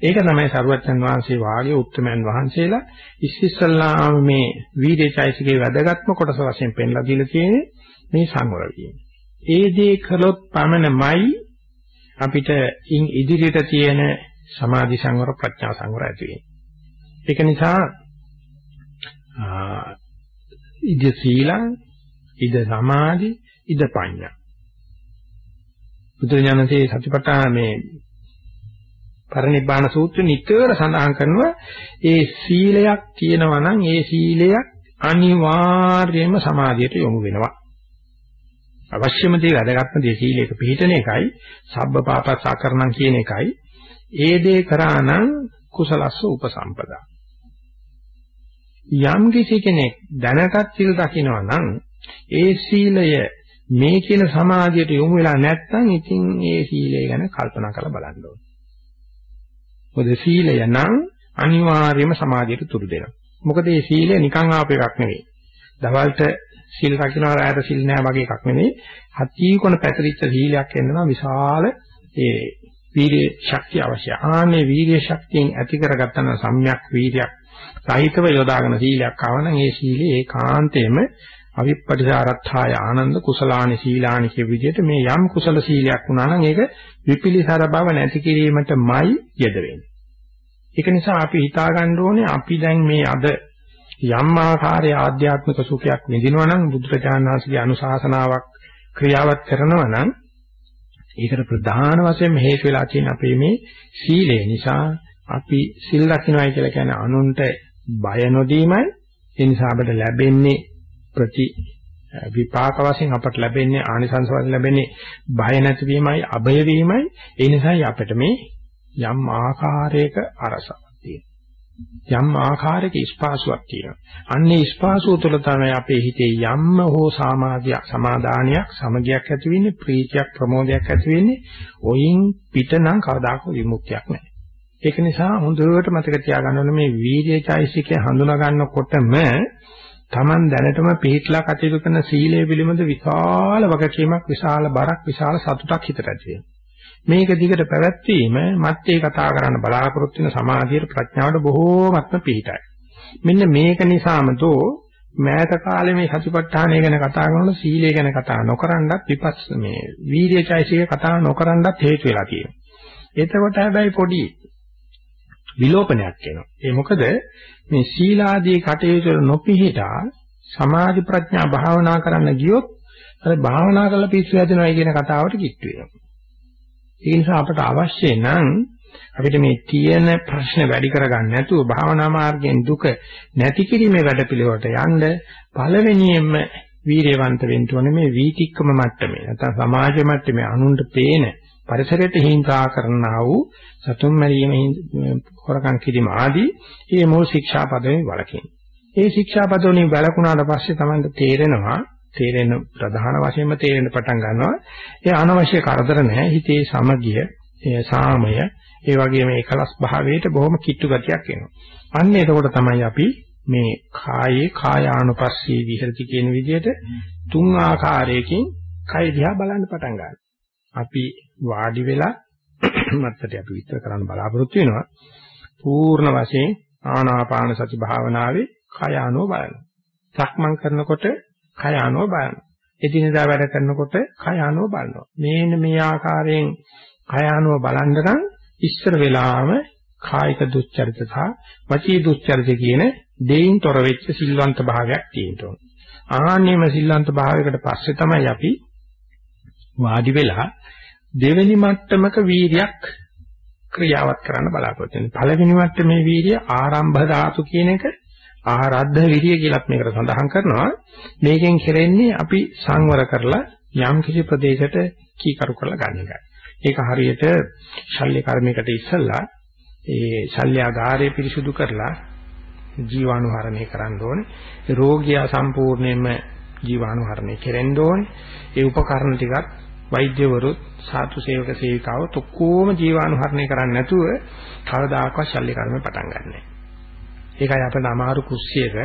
Speaker 1: ඒක තමයි සරුවච්චන් වහන්සේ වාගේ උත්තමයන් වහන්සේලා ඉස්සිස්සල්ලාම මේ වීර්යචෛසිකේ වැදගත්ම කොටස වශයෙන් පෙන්ලා දීලා තියෙන්නේ මේ සංවර වීම. ඒ දේ කළොත් පමණමයි අපිට ඉන් ඉදිරියට තියෙන සමාධි සංවර ප්‍රඥා සංවර ඇති වෙන්නේ. ඒක නිසා ඉද සීලං ඉද සමාධි ඉද පඤ්ඤා බුදුරජාණන්සේ සතිපට්ඨාන මේ පරිනිබ්බාන සූත්‍රෙ නිතර සඳහන් කරනවා ඒ සීලයක් තියෙනවා නම් ඒ සීලයක් අනිවාර්යයෙන්ම සමාධියට යොමු වෙනවා. අවශ්‍යම දේ වැදගත්ම දේ සීලයක පිළිතන එකයි සබ්බ පාපස්සාකරණම් කියන එකයි ඒ දේ කරා නම් කුසලස්ස උපසම්පදා. යම් කිසි කෙනෙක් දැනටත් සිල් දකිනවා නම් ඒ සීලය මේ කියන සමාධියට යොමු වෙලා නැත්නම් ඉතින් ඒ සීලය ගැන කල්පනා කරලා බලන්න ඕනේ. මොකද සීලය නම් අනිවාර්යයෙන්ම සමාධියට තුරු දෙනවා. මොකද මේ සීලය නිකන් ආපු එකක් නෙවෙයි. දවල්ට සීල් රකින්නවා රැයට සීල් නෑ වගේ එකක් නෙවෙයි. හත්ී කොන පැතිරිච්ච සීලයක් එන්නවා විශාල ඒ වීර්ය ශක්තිය අවශ්‍යයි. ආනේ වීර්ය ශක්තියෙන් ඇති කරගත්තා නම් සම්‍යක් වීර්යයක් සහිතව යොදාගෙන සීලයක් ආවනම් ඒ සීලය ඒකාන්තයෙන්ම අවිප්පටිසාරත්ථාය ආනන්ද කුසලානි සීලානි කිය විදිහට මේ යම් කුසල සීලයක් වුණා නම් ඒක විපිලිසර බව නැති කිරීමටමයි යෙද වෙන්නේ. ඒක නිසා අපි හිතා ගන්න ඕනේ අපි දැන් මේ අද යම් ආකාරයේ ආධ්‍යාත්මික සුඛයක් විඳිනවා නම් බුදුරජාණන් වහන්සේගේ අනුශාසනාවක් ක්‍රියාවත් කරනවා නම් ඒකට ප්‍රධාන වශයෙන් හේතු වෙලා තියෙන අපේ මේ සීලය නිසා අපි සිල් රකින්නයි කියලා කියන්නේ අනුන්ට බය නොදීමයි ඒ නිසා අපිට ලැබෙන්නේ ප්‍රති විපාක වශයෙන් අපට ලැබෙන්නේ ආනිසංස වශයෙන් ලැබෙන්නේ බය නැතිවීමයි අභය වීමයි. ඒ නිසායි අපිට මේ යම් ආකාරයක අරසක් තියෙනවා. යම් ආකාරයක ස්පාසුවක් තියෙනවා. අන්නේ ස්පාසුව තුළ තමයි අපේ හිතේ යම්ම හෝ සමාධියක් සමාදානියක් සමගියක් ඇති වෙන්නේ ප්‍රීතියක් ප්‍රමෝදයක් ඇති වෙන්නේ. ඔයින් පිටනම් කවදාකවත් විමුක්තියක් නැහැ. ඒක නිසා හොඳට මතක තියාගන්න ඕනේ මේ වීර්යචෛසිකය හඳුනා ගන්නකොටම Taman දැනටම පිළිట్లా කටයුතු කරන සීලය පිළිබඳ විශාල වගකීමක් විශාල බරක් විශාල සතුටක් හිතට ඇති මේක දිගට පැවැත්වීම මත්තේ කතා කරන්න බලාපොරොත්තු වෙන සමාධියට ප්‍රඥාවට බොහෝමත්ම පිහිටයි. මෙන්න මේක නිසාම තෝ මෑත කාලේ මේ සතිපට්ඨානය ගැන කතා කරනකොට සීලය ගැන කතා නොකරනවත් විපස්ස මේ වීර්යචෛසික කතා නොකරනවත් හේතු වෙලා තියෙනවා. එතකොට හැබැයි පොඩි විලෝපනයක් එනවා. ඒ මොකද මේ සීලාදී කටයුතු නොපිහිටා සමාධි ප්‍රඥා භාවනා කරන්න ගියොත් අර භාවනා කරලා පිස්සු හැදෙනවා කියන කතාවට කිට්ටු වෙනවා. ඒ නිසා අපට අවශ්‍ය නම් අපිට මේ තියෙන ප්‍රශ්න වැඩි කරගන්න නැතුව භාවනා මාර්ගයෙන් දුක නැති කිරීමේ වැඩපිළිවෙලට යන්න පළවෙනියෙන්ම වීරයවන්ත වෙන්න ඕනේ මේ වීතික්කම මට්ටමේ නැත්නම් සමාජ මට්ටමේ අනුන්ට පේන පරිසරයට හිංසා කරනා වූ සතුන් මැරීම හොරකම් කිරීම ආදී මේ මොල් ශික්ෂාපදයෙන් වළකින. ඒ ශික්ෂාපදෝණින් වැළකුණාට පස්සේ තමයි තේරෙනවා තේරෙන ප්‍රධාන වශයෙන්ම තේරෙන්න පටන් ගන්නවා. ඒ අනවශ්‍ය කරදර නැහැ. හිතේ සමගිය, ඒ සාමය, ඒ වගේම ඒකලස් භාවයට බොහොම කිට්ටු ගතියක් එනවා. අන්න එතකොට තමයි අපි මේ කායේ කායානුපස්සී විහෙරති කියන විදිහට තුන් ආකාරයකින් කය දිහා බලන්න පටන් ගන්නවා. අපි වාඩි වෙලා [CLEARS THROAT] මත්තට අපි විස්තර කරන්න බලාපොරොත්තු වෙනවා. පූර්ණ වශයෙන් ආනාපාන සති භාවනාවේ කය අනුව බලනවා. සක්මන් කරනකොට කය අනුව බලනවා. එදිනෙදා වැඩ කරනකොට කය අනුව බලනවා. මේන මේ ආකාරයෙන් කය අනුව බලන්න නම් ඉස්සර වෙලාම කායික දුස්චරිත සහ වචී දුස්චරිත කියන දෙයින් තොර වෙච්ච සිල්වන්ත භාවයක් තියෙන්න ඕන. ආන්නේම සිල්වන්ත භාවයකට පස්සේ තමයි අපි වාඩි වෙලා දෙවෙනි මට්ටමක වීරියක් ක්‍රියාවත් කරන්න බලාපොරොත්තු වෙනවා. පළවෙනි මට්ටමේ වීරිය ආරම්භ ධාතු කියන එක ආරද්ධ විරිය කියලාත් මේකට සඳහන් කරනවා. මේකෙන් කෙරෙන්නේ අපි සංවර කරලා යම් කිසි ප්‍රදේශයකට කීකරු කරලා ගන්න එකයි. ඒක හරියට ශල්‍ය කර්මයකට ඉස්සෙල්ලා ඒ ශල්‍යාගාරය පිරිසුදු කරලා ජීවාණුහරණය කරන්න ඕනේ. රෝගියා සම්පූර්ණයෙන්ම ජීවාණුහරණය කෙරෙන්න ඕනේ. ඒ උපකරණ ටිකත් වෛද්‍යවරුත් සාතු සේවක සේවිකාවෝ ඔක්කොම ජීවාණුහරණය කරන්නේ නැතුව කවදාකවත් ශල්‍ය කර්ම පටන් ගන්නෑ. ඒකයි අපිට අමාරු කුස්සියක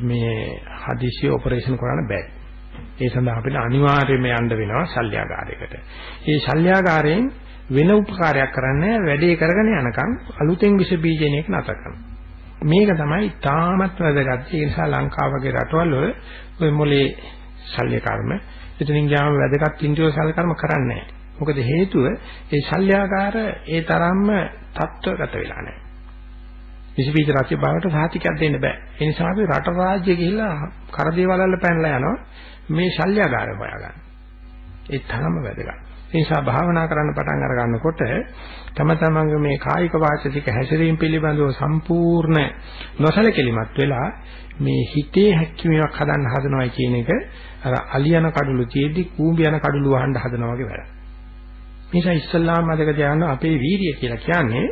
Speaker 1: මේ හදිසි ඔපරේෂන් කරන්න බෑ. ඒ සඳහා අපිට අනිවාර්යයෙන්ම යන්න වෙනවා ශල්‍යාගාරයකට. මේ ශල්‍යාගාරයෙන් වෙන උපකාරයක් කරන්නේ වැඩේ කරගෙන යනකම් අලුතෙන් විස බීජන එක නැතර කරනවා. මේක තමයි තාමත් වැදගත්. ඒ නිසා ලංකාව වගේ රටවල් වල ඔය මොලේ ශල්‍ය කර්ම එතනින් ගියාම වැදගත් ඉන්ද්‍රිය ශල්‍ය කර්ම කරන්නේ නැහැ. මොකද හේතුව ඒ ශල්‍යාගාර ඒ තරම්ම තත්ත්වගත වෙලා නැහැ. විසබීජ රාජ්‍ය බවට සාතිකයක් දෙන්න බෑ. ඒ නිසා අපි රට රාජ්‍ය ගිහිල්ලා කරදේවලල්ල පැනලා යනවා මේ ශල්‍යගාරය හොයාගන්න. ඒ තරම වැදගත්. ඒ නිසා භාවනා කරන්න පටන් අර ගන්නකොට තම තමන්ගේ මේ කායික වාචික හැසිරීම පිළිබඳව සම්පූර්ණ නොසලකලිමත් වෙලා මේ හිතේ හැක්කීමක් හදන්න හදනවා කියන එක අර අලියන කඩළු තියේදී කූඹි යන කඩළු වහන්න හදනවා වගේ වැඩක්. නිසා ඉස්සල්ලාම මතක තියාගන්න අපේ වීරිය කියලා කියන්නේ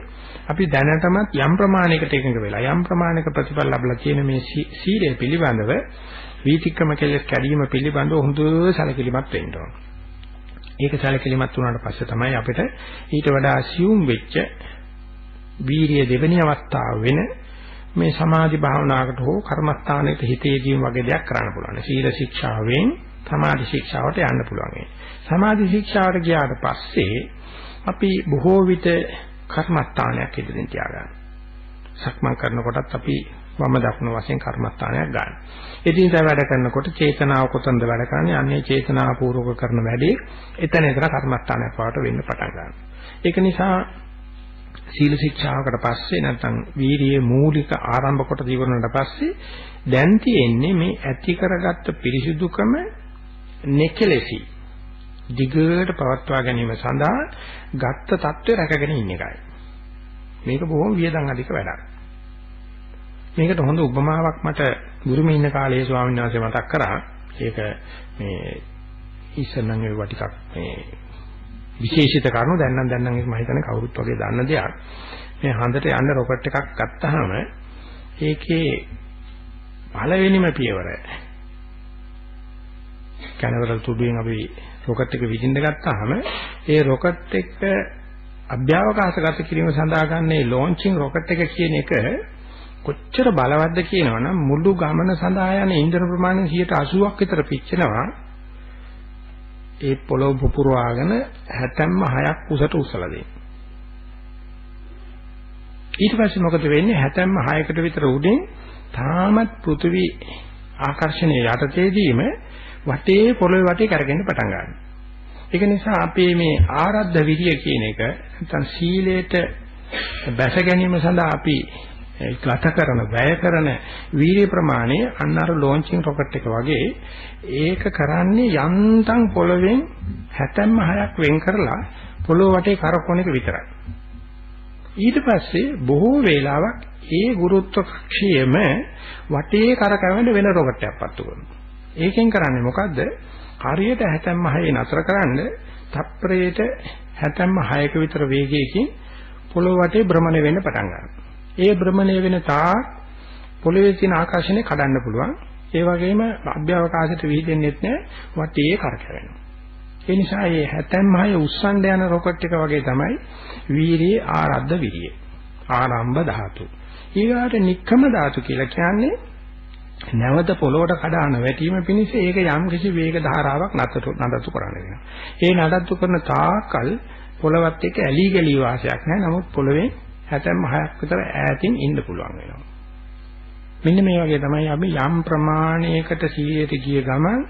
Speaker 1: අපි දැනටමත් යම් ප්‍රමාණයකට එකඟ වෙලා යම් ප්‍රමාණයක ප්‍රතිඵල ලැබලා තියෙන මේ සීලය පිළිබඳව වීතික්‍රම කෙලෙස් කැඩීම පිළිබඳව හොඳ සැලකිලිමත් වෙන්න ඕන. ඒක සැලකිලිමත් වුණාට පස්සේ තමයි අපිට ඊට වඩා assume වෙච්ච වීරිය දෙවෙනි අවස්ථාව වෙන මේ සමාධි භාවනාවකට හෝ කර්මස්ථානයකට හිතේදීම වගේ දෙයක් කරන්න පුළුවන්. සීල ශික්ෂාවෙන් සමාධි ශික්ෂාවට යන්න පුළුවන්. සමාධි ශික්ෂාවට ගියාට පස්සේ අපි බොහෝ විට කර්මස්ථානයක් ඉදිරියෙන් තියාගන්න. සක්මන් කරනකොටත් අපි වම දකුණු වශයෙන් කර්මස්ථානයක් ගන්න. එදිනදා වැඩ කරනකොට චේතනාව කොතනද වැඩ කරන්නේ? අන්නේ චේතනාපූර්වක කරන වැඩේ එතන එතන කර්මස්ථානයක් පාට වෙන්න පටන් ගන්නවා. ඒක නිසා සීල ශික්ෂාවකට පස්සේ නැත්නම් වීරියේ මූලික ආරම්භ කොට දීවරණයට පස්සේ දැන් තියෙන්නේ මේ ඇති කරගත්ත පිරිසිදුකම නෙකලෙසි දිගට පවත්වා ගැනීම සඳහා ගත්ත தත්ත්වය රැකගෙන ඉන්න එකයි. මේක බොහොම වියදම් අධික වැඩක්. මේකට හොඳ උපමාවක් මට ගුරුමේ ඉන්න කාලේ ස්වාමීන් වහන්සේ මතක් කරා. ඒක මේ ඉස්සෙල්ලන් ඒ ටිකක් මේ විශේෂිත කරුණු දැන් නම් දැන් නම් ඒක මම හිතන්නේ කවුරුත් වගේ දන්න දෙයක්. මේ හන්දට යන්න රොකට් එකක් ගත්තාම ඒකේ පළවෙනිම පියවර කනවර තුඩුවෙන් අපි රොකට් එක විදින්න ගත්තාම ඒ රොකට් එක අභ්‍යවකාශගත කිරීම සඳහා ගන්නේ ලොන්චින් රොකට් එක කියන එක කොච්චර බලවත්ද කියනවනම් මුළු ගමන සඳහා යන ඉන්ධන ප්‍රමාණය 80ක් විතර පිච්චෙනවා ඒ පොළොව පුපුරවාගෙන 76ක් උසට උස්සලා දෙන්නේ. ඊට පස්සේ මොකද වෙන්නේ 76කට විතර උඩින් තාමත් පෘථිවි ආකර්ෂණයේ යටතේදීම වටේ පොළොවේ වටේ කරගෙන පටන් ගන්නවා. ඒක නිසා අපේ මේ ආරද්ධ විරිය කියන එක නැත්නම් සීලයට බැස ගැනීම සඳහා අපි ගත කරන වැය කරන වීර්ය ප්‍රමාණය අන්න අර ලොන්චින් රොකට් එක වගේ ඒක කරන්නේ යන්තම් පොළවෙන් 76ක් වෙන් කරලා පොළොව වටේ කරකවන එක විතරයි. ඊට පස්සේ බොහෝ වේලාවක් ඒ ගුරුත්ව කක්ෂියෙම වටේ කරකවන වෙන රොකට් එකක් පත්තු කරනවා. ඒකෙන් කරන්නේ මොකද්ද? හරියට 76 නතර කරන්න තප්පරයට 76ක විතර වේගයකින් පොළොව වටේ භ්‍රමණය වෙන්න පටන් ගන්නවා. ඒ භ්‍රමණය වෙන තාක් පොළවේ තියෙන ආකර්ෂණය කඩන්න පුළුවන්. ඒ වගේම අභ්‍යවකාශයට විහිදෙන්නෙත් නෑ වටේ කරකැවෙනවා. ඒ නිසා මේ 76 උස්සන්න යන රොකට් එක වගේ තමයි වීරියේ ආරද්ධ විරිය. ආරම්භ ධාතු. ඊගාට නික්කම ධාතු කියලා කියන්නේ නැවත පොළොවට කඩාන වැටීම පිණිස ඒක යම් කිසි වේග ධාරාවක් නතර නඩත්තු කරන්න වෙනවා. ඒ නඩත්තු කරන තාකල් පොළවත් එක්ක ඇලී ගලී වාසයක් නැහැ. නමුත් පොළවේ 76ක් විතර ඈතින් ඉන්න පුළුවන් වෙනවා. මෙන්න මේ වගේ තමයි අපි යම් ප්‍රමාණයකට සීයට ගිය ගමන්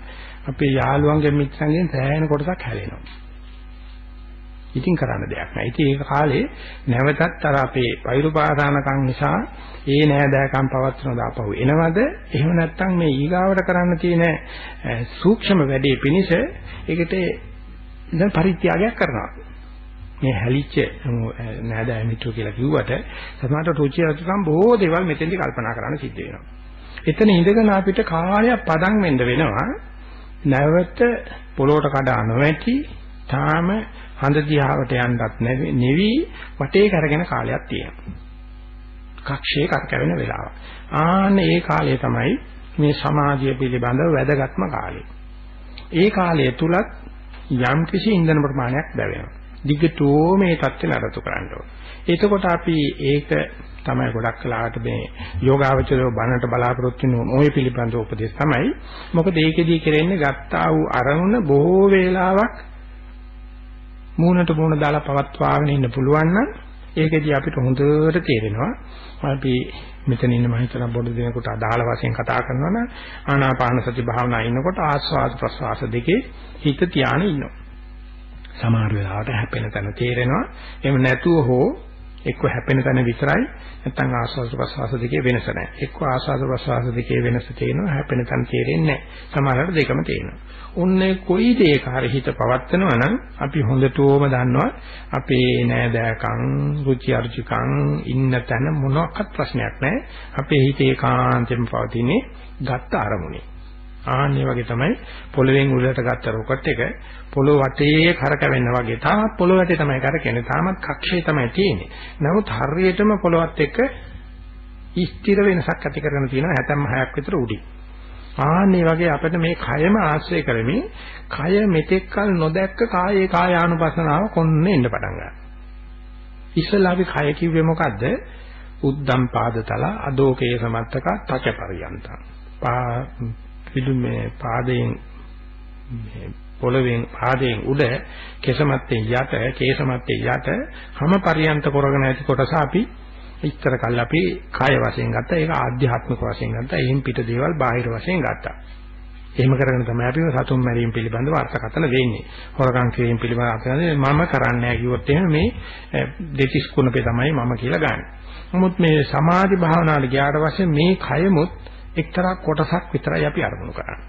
Speaker 1: අපේ යාළුවන්ගේ මිත්‍රන්ගෙන් සෑහෙන කොටසක් හැලෙනවා. ඉතින් කරන්න දෙයක් නැහැ. ඉතින් ඒක කාලේ නැවතත් අර අපේ වෛරුපාදානකම් නිසා ඒ නෑදෑකම් පවත්වන දාපහුව එනවද? එහෙම නැත්නම් මේ ඊගාවට කරන්න තියෙන සූක්ෂම වැඩේ පිනිස ඒකට දැන් පරිත්‍යාගයක් කරනවා. මේ හැලිච්ච නෑදෑ මිත්‍ර කියලා කිව්වට සමහරට රුචි අරුචිකම් බොහෝ දේවල් මෙතෙන්දි කල්පනා කරන්න සිද්ධ වෙනවා. එතන ඉඳගෙන අපිට කාලයක් පදම් වෙන්න වෙනවා. නැවත පොළොවට කඩා නොවැටි තාම හඳ දිහාවට යන්නත් නෙවි වටේ කරගෙන කාලයක් තියෙනවා. කක්ෂයේ කරකැවෙන වෙලාව. ආන්න ඒ කාලය තමයි මේ සමාධිය පිළිබඳව වැදගත්ම කාලය. ඒ කාලය තුලත් යම් කිසි ඉන්ධන ප්‍රමාණයක් දැවෙනවා. දිගටෝ මේ தත්ත්ව නඩත්තු කරන්න ඕන. එතකොට අපි ඒක තමයි ගොඩක් කලාවට මේ යෝගාවචරය බණට බලාපොරොත්තු වෙන ඔය පිළිබඳව උපදේශ තමයි. මොකද ඒකෙදී කරන්නේ ගත්තා වූ අරමුණ බොහෝ වේලාවක් මූණට මූණ දාලා පවත්වාගෙන ඉන්න පුළුවන් නම් ඒකෙදී අපිට හොඳට තේරෙනවා අපි මෙතන ඉන්න මම හිතන බොඩ දෙනකොට අදාළ වශයෙන් කතා කරනවා නම් ආනාපාන සති භාවනා ඉන්නකොට ආස්වාද ප්‍රස්වාස දෙකේ හිත තියාගෙන ඉන්නවා. සමහර වෙලාවට හැපෙන තැන තේරෙනවා. එහෙම නැතුව හෝ එක්ක හැපෙන තැන විතරයි නැත්නම් ආස්වාද ප්‍රසවාස දෙකේ වෙනස නැහැ. එක්ක ආස්වාද ප්‍රසවාස දෙකේ වෙනස තේනවා හැපෙන තැන තේරෙන්නේ නැහැ. සමහරවිට දෙකම තේරෙනවා. ඔන්නේ කොයි දෙයක හරි හිත පවත්නවා නම් අපි හොඳටම දන්නවා අපේ නෑදෑකම් රුචි අරුචිකම් ඉන්න තැන මොනවත් ප්‍රශ්නයක් නැහැ. අපේ හිතේ කාන්තෙම පවතින්නේ ගත්ත අරමුණේ. ආන්නේ වගේ තමයි පොළවෙන් උඩට ගත්ත රොකට් එක පොළොව වටේ කරකැවෙන්න වගේ තාම පොළොව වටේ තමයි කරකැවෙන්නේ. තාමත් කක්ෂයේ තමයි තියෙන්නේ. නමුත් හරියටම පොළොවත් එක්ක ස්ථිර වෙනසක් ඇති කරගෙන තියෙනවා 76ක් විතර උඩින්. ආන්නේ වගේ අපිට මේ කයම ආශ්‍රය කරමින් කය මෙතෙක්කල් නොදැක්ක කායේ කායානුපස්සනාව කොන්න එන්න පටන් ගන්නවා. ඉස්සලා අපි කය කිව්වේ මොකද්ද? උද්දම් පාදතල අදෝකේ සමත්තක තච පරියන්තං. පිටු මේ පාදයෙන් මේ පොළවෙන් පාදයෙන් උඩ කෙසමත්තේ යට කේසමත්තේ යට හැම පරියන්ත කරගෙන ඇති කොටස අපි ඉස්තර කල් අපි කාය වශයෙන් ගත්තා ඒක ආධ්‍යාත්මික වශයෙන් ගත්තා එහෙන් පිට දේවල් බාහිර වශයෙන් ගත්තා. එහෙම කරගෙන තමයි අපි සතුන් මැරීම පිළිබඳව අර්ථකථන දෙන්නේ. හොරකම් කිරීම පිළිබඳව අර්ථකථන මම කරන්නේ නැහැ කිව්වොත් එහෙම මේ eh, දෙතිස් කුණපේ තමයි මම කියලා ගන්න. නමුත් මේ සමාධි භාවනාවට ගියාට පස්සේ මේ කයමුත් එක්තරා කොටසක් විතරයි අපි අරමුණු කරන්නේ.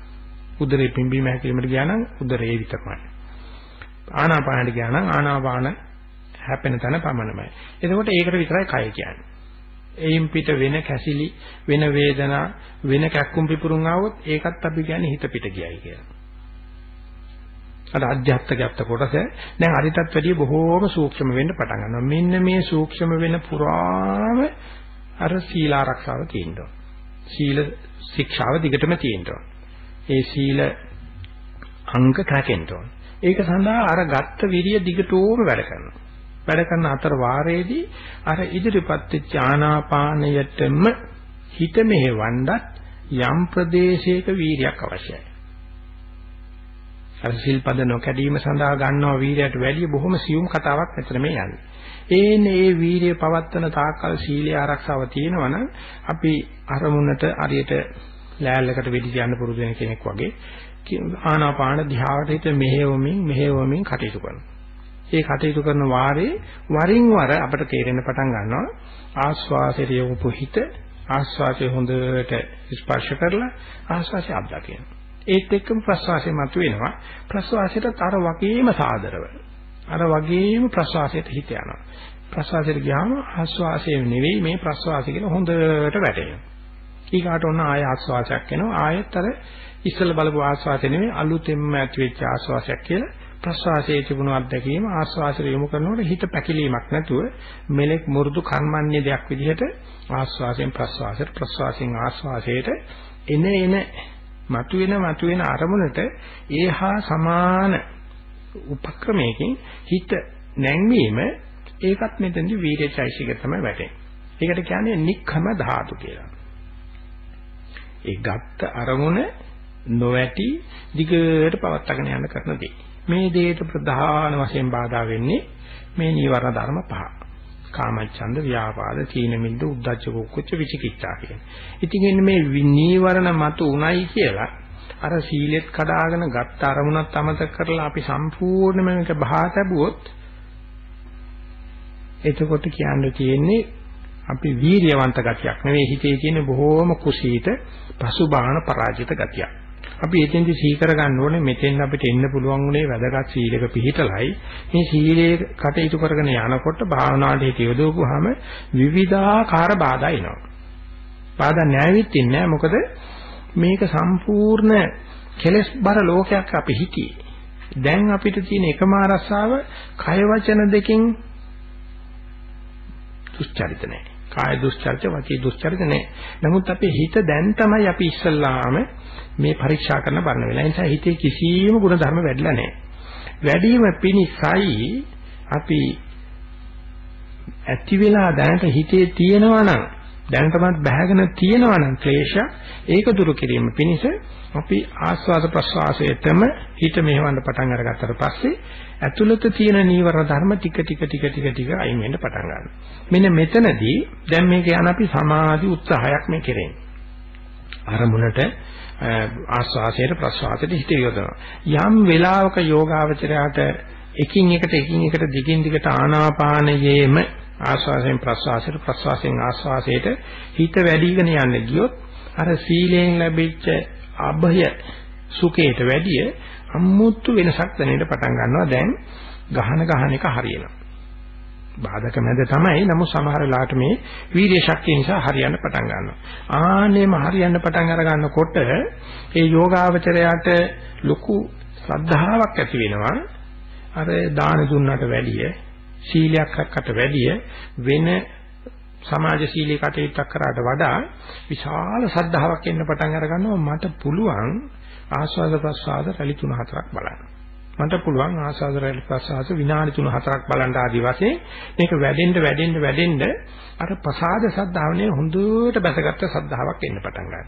Speaker 1: උදරේ පිම්බීම හැකිලිමට ගියා නම් උදරේ විතරමයි. ආනාපානට ගියා නම් ආනාපාන හැපෙන තැන පමණමයි. එතකොට ඒකට විතරයි කය කියන්නේ. එයින් පිට වෙන කැසිලි වෙන වේදනා වෙන කැක්කුම් පිපුරුම් ආවොත් ඒකත් අපි කියන්නේ හිත පිට ගියයි කියලා. අර අධ්‍යාත්මගත කොටස දැන් අරිටත් වැඩිය බොහෝම සූක්ෂම වෙන්න පටන් ගන්නවා. මෙන්න මේ සූක්ෂම වෙන පුරාම අර සීල ආරක්ෂාව තියෙනවා. සීල ශික්ෂාව දිගටම තියෙනවා. ඒ සීල අංග රැකෙන්න ඕන. ඒක සඳහා අර ගත්ත විරිය දිගටම වැඩ කරනවා. වැඩ කරන අතර වාරයේදී අර ඉදිරිපත් වෙච්ච ආනාපානයටම හිත මෙහෙවන්නත් යම් ප්‍රදේශයක වීරියක් අවශ්‍යයි. අර සිල්පද නොකැඩීම සඳහා ගන්නවා වීරයට වැඩිය බොහොම සියුම් කතාවක් මෙතන මේ යන්නේ. ඒනේ ඒ වීරිය පවත්තන තාකල් සීලය ආරක්ෂාව තියෙනවා නම් අපි අරමුණට හරියට ලෑල්ලකට වෙඩි තියන්න පුරුදු වෙන කෙනෙක් වගේ ආනාපාන දිහාවට හිත මෙහෙවමින් මෙහෙවමින් කටයුතු කරනවා. ඒ කටයුතු කරන වාරේ වරින් වර අපිට තේරෙන්න පටන් ගන්නවා ආස්වාසයට යොමු හිත ආස්වාසය හොඳට ස්පර්ශ කරලා ආස්වාසය අත්දකින්න. ඒත් එක්කම ප්‍රස්වාසය මතුවෙනවා. ප්‍රස්වාසයටත් අර වගේම සාදරව. අර වගේම ප්‍රස්වාසයට හිත යනවා. ප්‍රස්වාසයට ගියාම ආස්වාසය නෙවෙයි මේ ප්‍රස්වාසය කියලා හොඳට වැටෙනවා. ඊගාට ඔන්න ආය ආස්වාසයක් එනවා. ආයෙත් අර ඉස්සල බලපු ආස්වාසය නෙවෙයි අලුතෙන්ම ඇති වෙච්ච ආස්වාසයක් කියලා ප්‍රස්වාසයේ තිබුණු අත්දැකීම ආස්වාසයට යොමු කරනකොට හිත පැකිලීමක් නැතුව මෙලෙක් මුරුදු කර්මන්නේ දෙයක් විදිහට ආස්වාසයෙන් ප්‍රස්වාසයට ප්‍රස්වාසයෙන් ආස්වාසයට එන එන මතුවෙන මතුවෙන අරමුණට ඒහා සමාන උපක්‍රමයකින් හිත නැංවීම ඒකත් මෙතනදි වීර්යචෛසික තමයි වැටෙන්නේ. ඒකට කියන්නේ නික්ඛම ධාතු කියලා. ඒ ගත්ත අරමුණ නොවැටි දිගට පවත්වාගෙන යන කරන දේ. මේ දෙයට ප්‍රධාන වශයෙන් බාධා වෙන්නේ මේ නීවරණ ධර්ම පහ. කාමච්ඡන්ද, ව්‍යාපාද, තීන මිද්ද, උද්ධච්ච කුක්කුච්ච විචිකිච්ඡා කියන. ඉතින් මේ නීවරණ මත උණයි කියලා අර සීලෙත් කඩාගෙන ගත්ත අරමුණත් අමතක කරලා අපි සම්පූර්ණයෙන්ම මේක බහා තැබුවොත් එතකොට කියන්න තියෙන්නේ අපි වීරියවන්ත ගතියක් නෙවෙයි හිතේ තියෙන බොහෝම කුසීත පසුබාහන පරාජිත ගතියක්. අපි එතෙන්දි සීකර ගන්න ඕනේ මෙතෙන් අපිට එන්න පුළුවන් උනේ වැදගත් සීලක පිහිටලයි මේ සීලයේ කටයුතු කරගෙන යනකොට භාවනාවට හිත යොදවුවාම විවිධාකාර බාධා එනවා. බාධා නැවිත් ඉන්නේ මොකද මේක සම්පූර්ණ කෙලස් බර ලෝකයක් අපි හිතියේ. දැන් අපිට තියෙන එකම අරසාව කය වචන දෙකෙන් දුස්චරිත නැහැ. කාය දුස්චරිත, වචී දුස්චරිත නැහැ. නමුත් අපේ හිත දැන් තමයි අපි ඉස්සල්ලාම මේ පරීක්ෂා කරන බරන වෙලා. ඒ නිසා හිතේ කිසියම් ගුණ ධර්ම වැඩිලා නැහැ. වැඩිම පිනිසයි අපි ඇති වෙලා දැනට හිතේ තියෙනවා නම් දැනටමත් බහගෙන තියෙනවා නම් ක්ලේශ ඒක දුරු කිරීම පිණිස අපි ආස්වාද ප්‍රසවාසයේතම හිත මෙහෙවන්න පටන් අරගත්තට පස්සේ ඇතුළත තියෙන නීවර ධර්ම ටික ටික ටික ටික ටික අයින් වෙන්න පටන් ගන්නවා. මෙන්න මෙතනදී දැන් මේක යන අපි සමාධි උත්සාහයක් මේ කෙරෙන්නේ. අරමුණට ආස්වාසයට ප්‍රසවාසයට හිත යොදනවා. යම් වෙලාවක යෝගාවචරයට එකින් එකට එකින් එකට දිගින් දිගට ආනාපානයේම ආස්වාසයෙන් ප්‍රසවාසයට ප්‍රසවාසයෙන් ආස්වාසයට හිත වැඩිගෙන යන්න ගියොත් අර සීලයෙන් ලැබිච්ච අභය සුඛයට වැඩිය අමුතු වෙනසක් දැනෙන්න පටන් ගන්නවා දැන් ගහන ගහන එක හරියනවා බාධක මැද තමයි නමුත් සමහර වෙලාවට මේ වීර්ය ශක්තිය නිසා හරියන්න පටන් ගන්නවා. ආන්නේම හරියන්න පටන් අර ගන්නකොට ඒ යෝගාවචරයට ලොකු ශ්‍රද්ධාවක් ඇති වෙනවා. අර දාන දුන්නට වැඩිය සීලයක් රැක්කට වැඩිය වෙන සමාජශීලී කටයුත්තක් කරාට වඩා විශාල ශ්‍රද්ධාවක් එන්න පටන් අර ගන්නවා මට පුළුවන් ආස්වාද ප්‍රසආද රැලි 3-4ක් බලන්න. මට පුළුවන් ආස්වාද රැලි ප්‍රසආද විනාඩි 3-4ක් බලන්න ආදි වශයෙන් මේක වැඩෙන්න වැඩෙන්න වැඩෙන්න අර ප්‍රසාද ශ්‍රද්ධාවනේ හොඳට බැසගත්ත ශ්‍රද්ධාවක් එන්න පටන් ගන්නවා.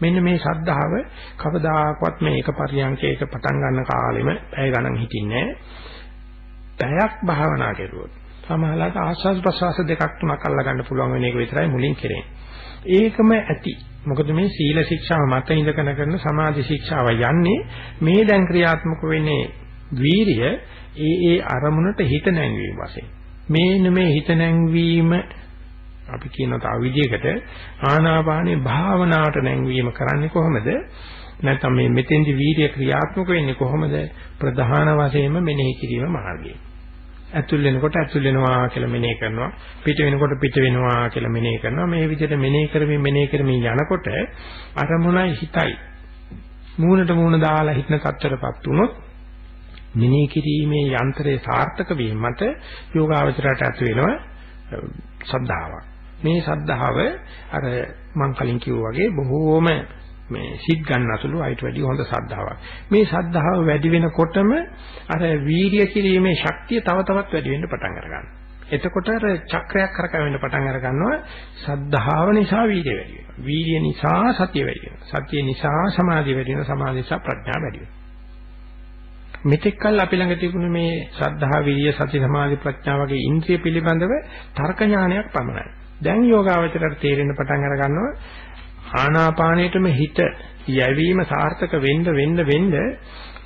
Speaker 1: මෙන්න මේ ශ්‍රද්ධාව කවදාකවත් මේ එක පරියන්කයක පටන් ගන්න කාලෙම පැය ගණන් හිටින්නේ පැයක් භාවනා කරුවොත් සමහරවිට ආස්වාද ප්‍රසවාස දෙකක් තුනක් අල්ලා ගන්න පුළුවන් වෙන එක විතරයි මුලින් කෙරෙන්නේ. ඒකම ඇති. මොකද මේ සීල ශික්ෂාව මත ඉඳගෙන කරන සමාධි ශික්ෂාව යන්නේ මේ දැන් ක්‍රියාත්මක වෙන්නේ වීරිය ඒ ඒ අරමුණට හිත නැංවීම වශයෙන්. මේ මේ හිත නැංවීම අපි කියන තව විදිහකට ආනාපානේ භාවනාවට නැංවීම කරන්නේ කොහොමද? නැත්නම් මේ මෙතෙන්දි වීර්ය ක්‍රියාත්මක වෙන්නේ කොහොමද? ප්‍රධාන වශයෙන්ම මෙනෙහි කිරීම මාර්ගය. ඇතුල් වෙනකොට ඇතුල් වෙනවා කියලා මෙනෙහි කරනවා පිට වෙනකොට පිට වෙනවා කියලා මෙනෙහි කරනවා මේ විදිහට මෙනෙහි කරමින් මෙනෙහි කරමින් යනකොට අරමුණයි හිතයි මූණට මූණ දාලා හිටන තත්ත්වයටපත් වුණොත් මෙනෙහි කිරීමේ යන්ත්‍රයේ සාර්ථක වීම මත යෝගාවචරයට ඇති වෙනවා සද්ධාාවක් මේ සද්ධාව අර මං කලින් කිව්වා වගේ බොහෝම මේ සිත් ගන්න අසලු අයිට වැඩි හොඳ සද්ධාාවක්. මේ සද්ධාව වැඩි වෙනකොටම අර වීර්ය කිරීමේ ශක්තිය තව තවත් වැඩි වෙන්න පටන් අර ගන්නවා. එතකොට අර චක්‍රයක් කරකවෙන්න පටන් අර ගන්නවා සද්ධාව නිසා වීර්ය වැඩි වෙනවා. වීර්ය නිසා සතිය වැඩි වෙනවා. සතිය නිසා සමාධිය වැඩි වෙනවා. සමාධිය නිසා ප්‍රඥා වැඩි වෙනවා. මෙතෙක් කල් අපි ළඟ තිබුණ මේ ශ්‍රද්ධා විරිය සති සමාධි ප්‍රඥා වගේ ඉන්ද්‍රිය පිළිබඳව තර්ක ඥානයක් පමණයි. දැන් යෝගාවචරයට තේරෙන්න පටන් අර ගන්නවා ආනාපානයේටම හිත යැවීම සාර්ථක වෙන්න වෙන්න වෙන්න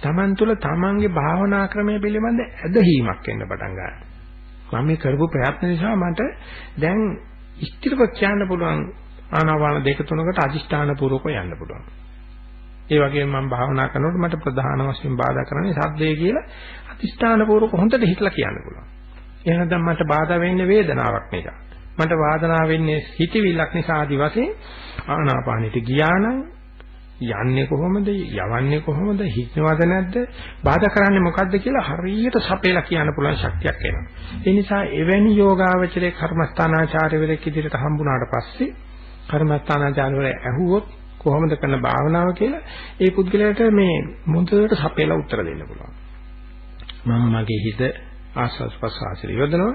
Speaker 1: Taman තුල Tamanගේ භාවනා ක්‍රමය පිළිබඳ ඇදහිීමක් එන්න පටන් ගන්නවා. මම මේ කරපු ප්‍රයත්න නිසා මට දැන් ස්ථිරව කියන්න පුළුවන් ආනාපාන දෙක තුනකට අදිෂ්ඨාන පූර්වක යන්න පුළුවන්. ඒ වගේම මම භාවනා කරනකොට මට ප්‍රධාන වශයෙන් බාධා කරන්නේ සද්දේ කියලා අදිෂ්ඨාන පූර්වක හොඳට හිතලා කියන්න පුළුවන්. එහෙනම් දැන් මට බාධා වෙන්නේ වේදනාවක් නිසා. මට වාදනා වෙන්නේ හිතවිල්ලක් නිසා ආදි වශයෙන් ආනාපානෙට ගියා නම් යන්නේ කොහොමද? යවන්නේ කොහොමද? හිතනවද නැද්ද? බාධා කරන්නේ මොකද්ද කියලා හරියට සපේලා කියන්න පුළුවන් ශක්තියක් එනවා. ඒ නිසා එවැනි යෝගාවචරයේ කර්මස්ථානාචාර්යවරයෙක් ඉදිරියට හම්බුනාට පස්සේ කර්මස්ථානාචාර්යවරය ඇහුවොත් කොහොමද කරන භාවනාව කියලා ඒ පුද්ගලයාට මේ මුදුවට සපේලා උත්තර දෙන්න පුළුවන්. මම මගේ හිත ආස්වාස් ප්‍රසආසය යොදනවා.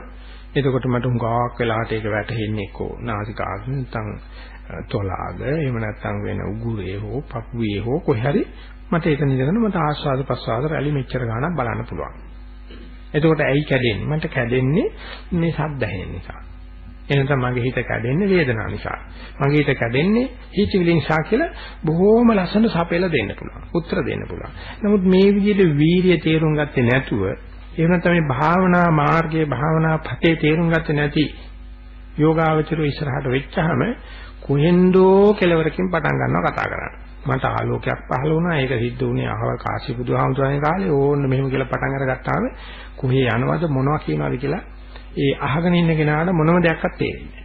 Speaker 1: එතකොට මට හුඟක් වෙලාවට ඒක වැටහෙන්නේ කො නාසිකාග නැත්නම් තොලාග එහෙම නැත්නම් වෙන උගුරේ හෝ පපුවේ හෝ කොහේ හරි මට ඒක නිදගෙන මට ආස්වාද ප්‍රසආද රැලි මෙච්චර ගාණක් බලන්න පුළුවන්. එතකොට ඇයි කැඩෙන්නේ? මට කැඩෙන්නේ මේ ශබ්ද ඇහෙන නිසා. එනතම මගේ හිත කැඩෙන්නේ වේදනාව නිසා. මගේ හිත කැඩෙන්නේ හිතවිලි නිසා කියලා බොහෝම ලස්සන සපෙලා දෙන්න පුළුවන්. උත්තර දෙන්න පුළුවන්. නමුත් මේ විදිහට වීරිය තේරුම් ගත්තේ නැතුව එහෙම නැත්නම් මේ භාවනා මාර්ගයේ භාවනා පතේ තේරුම් ගත්තේ නැති යෝගාවචරෝ ඉස්සරහට වෙච්චහම කොහෙන්දෝ කෙලවරකින් පටන් ගන්නවා කතා කරන්න. මට ආලෝකයක් පහළ වුණා. ඒක සිද්ධ වුණේ අහවල් කාශි බුදුහාමුදුරනේ කාලේ ඕන්න මෙහෙම කියලා පටන් අරගත්තාම කොහේ යනවද මොනවා කියනවද කියලා ඒ අහගෙන ඉන්න කෙනාට මොනම දෙයක්වත් තේරෙන්නේ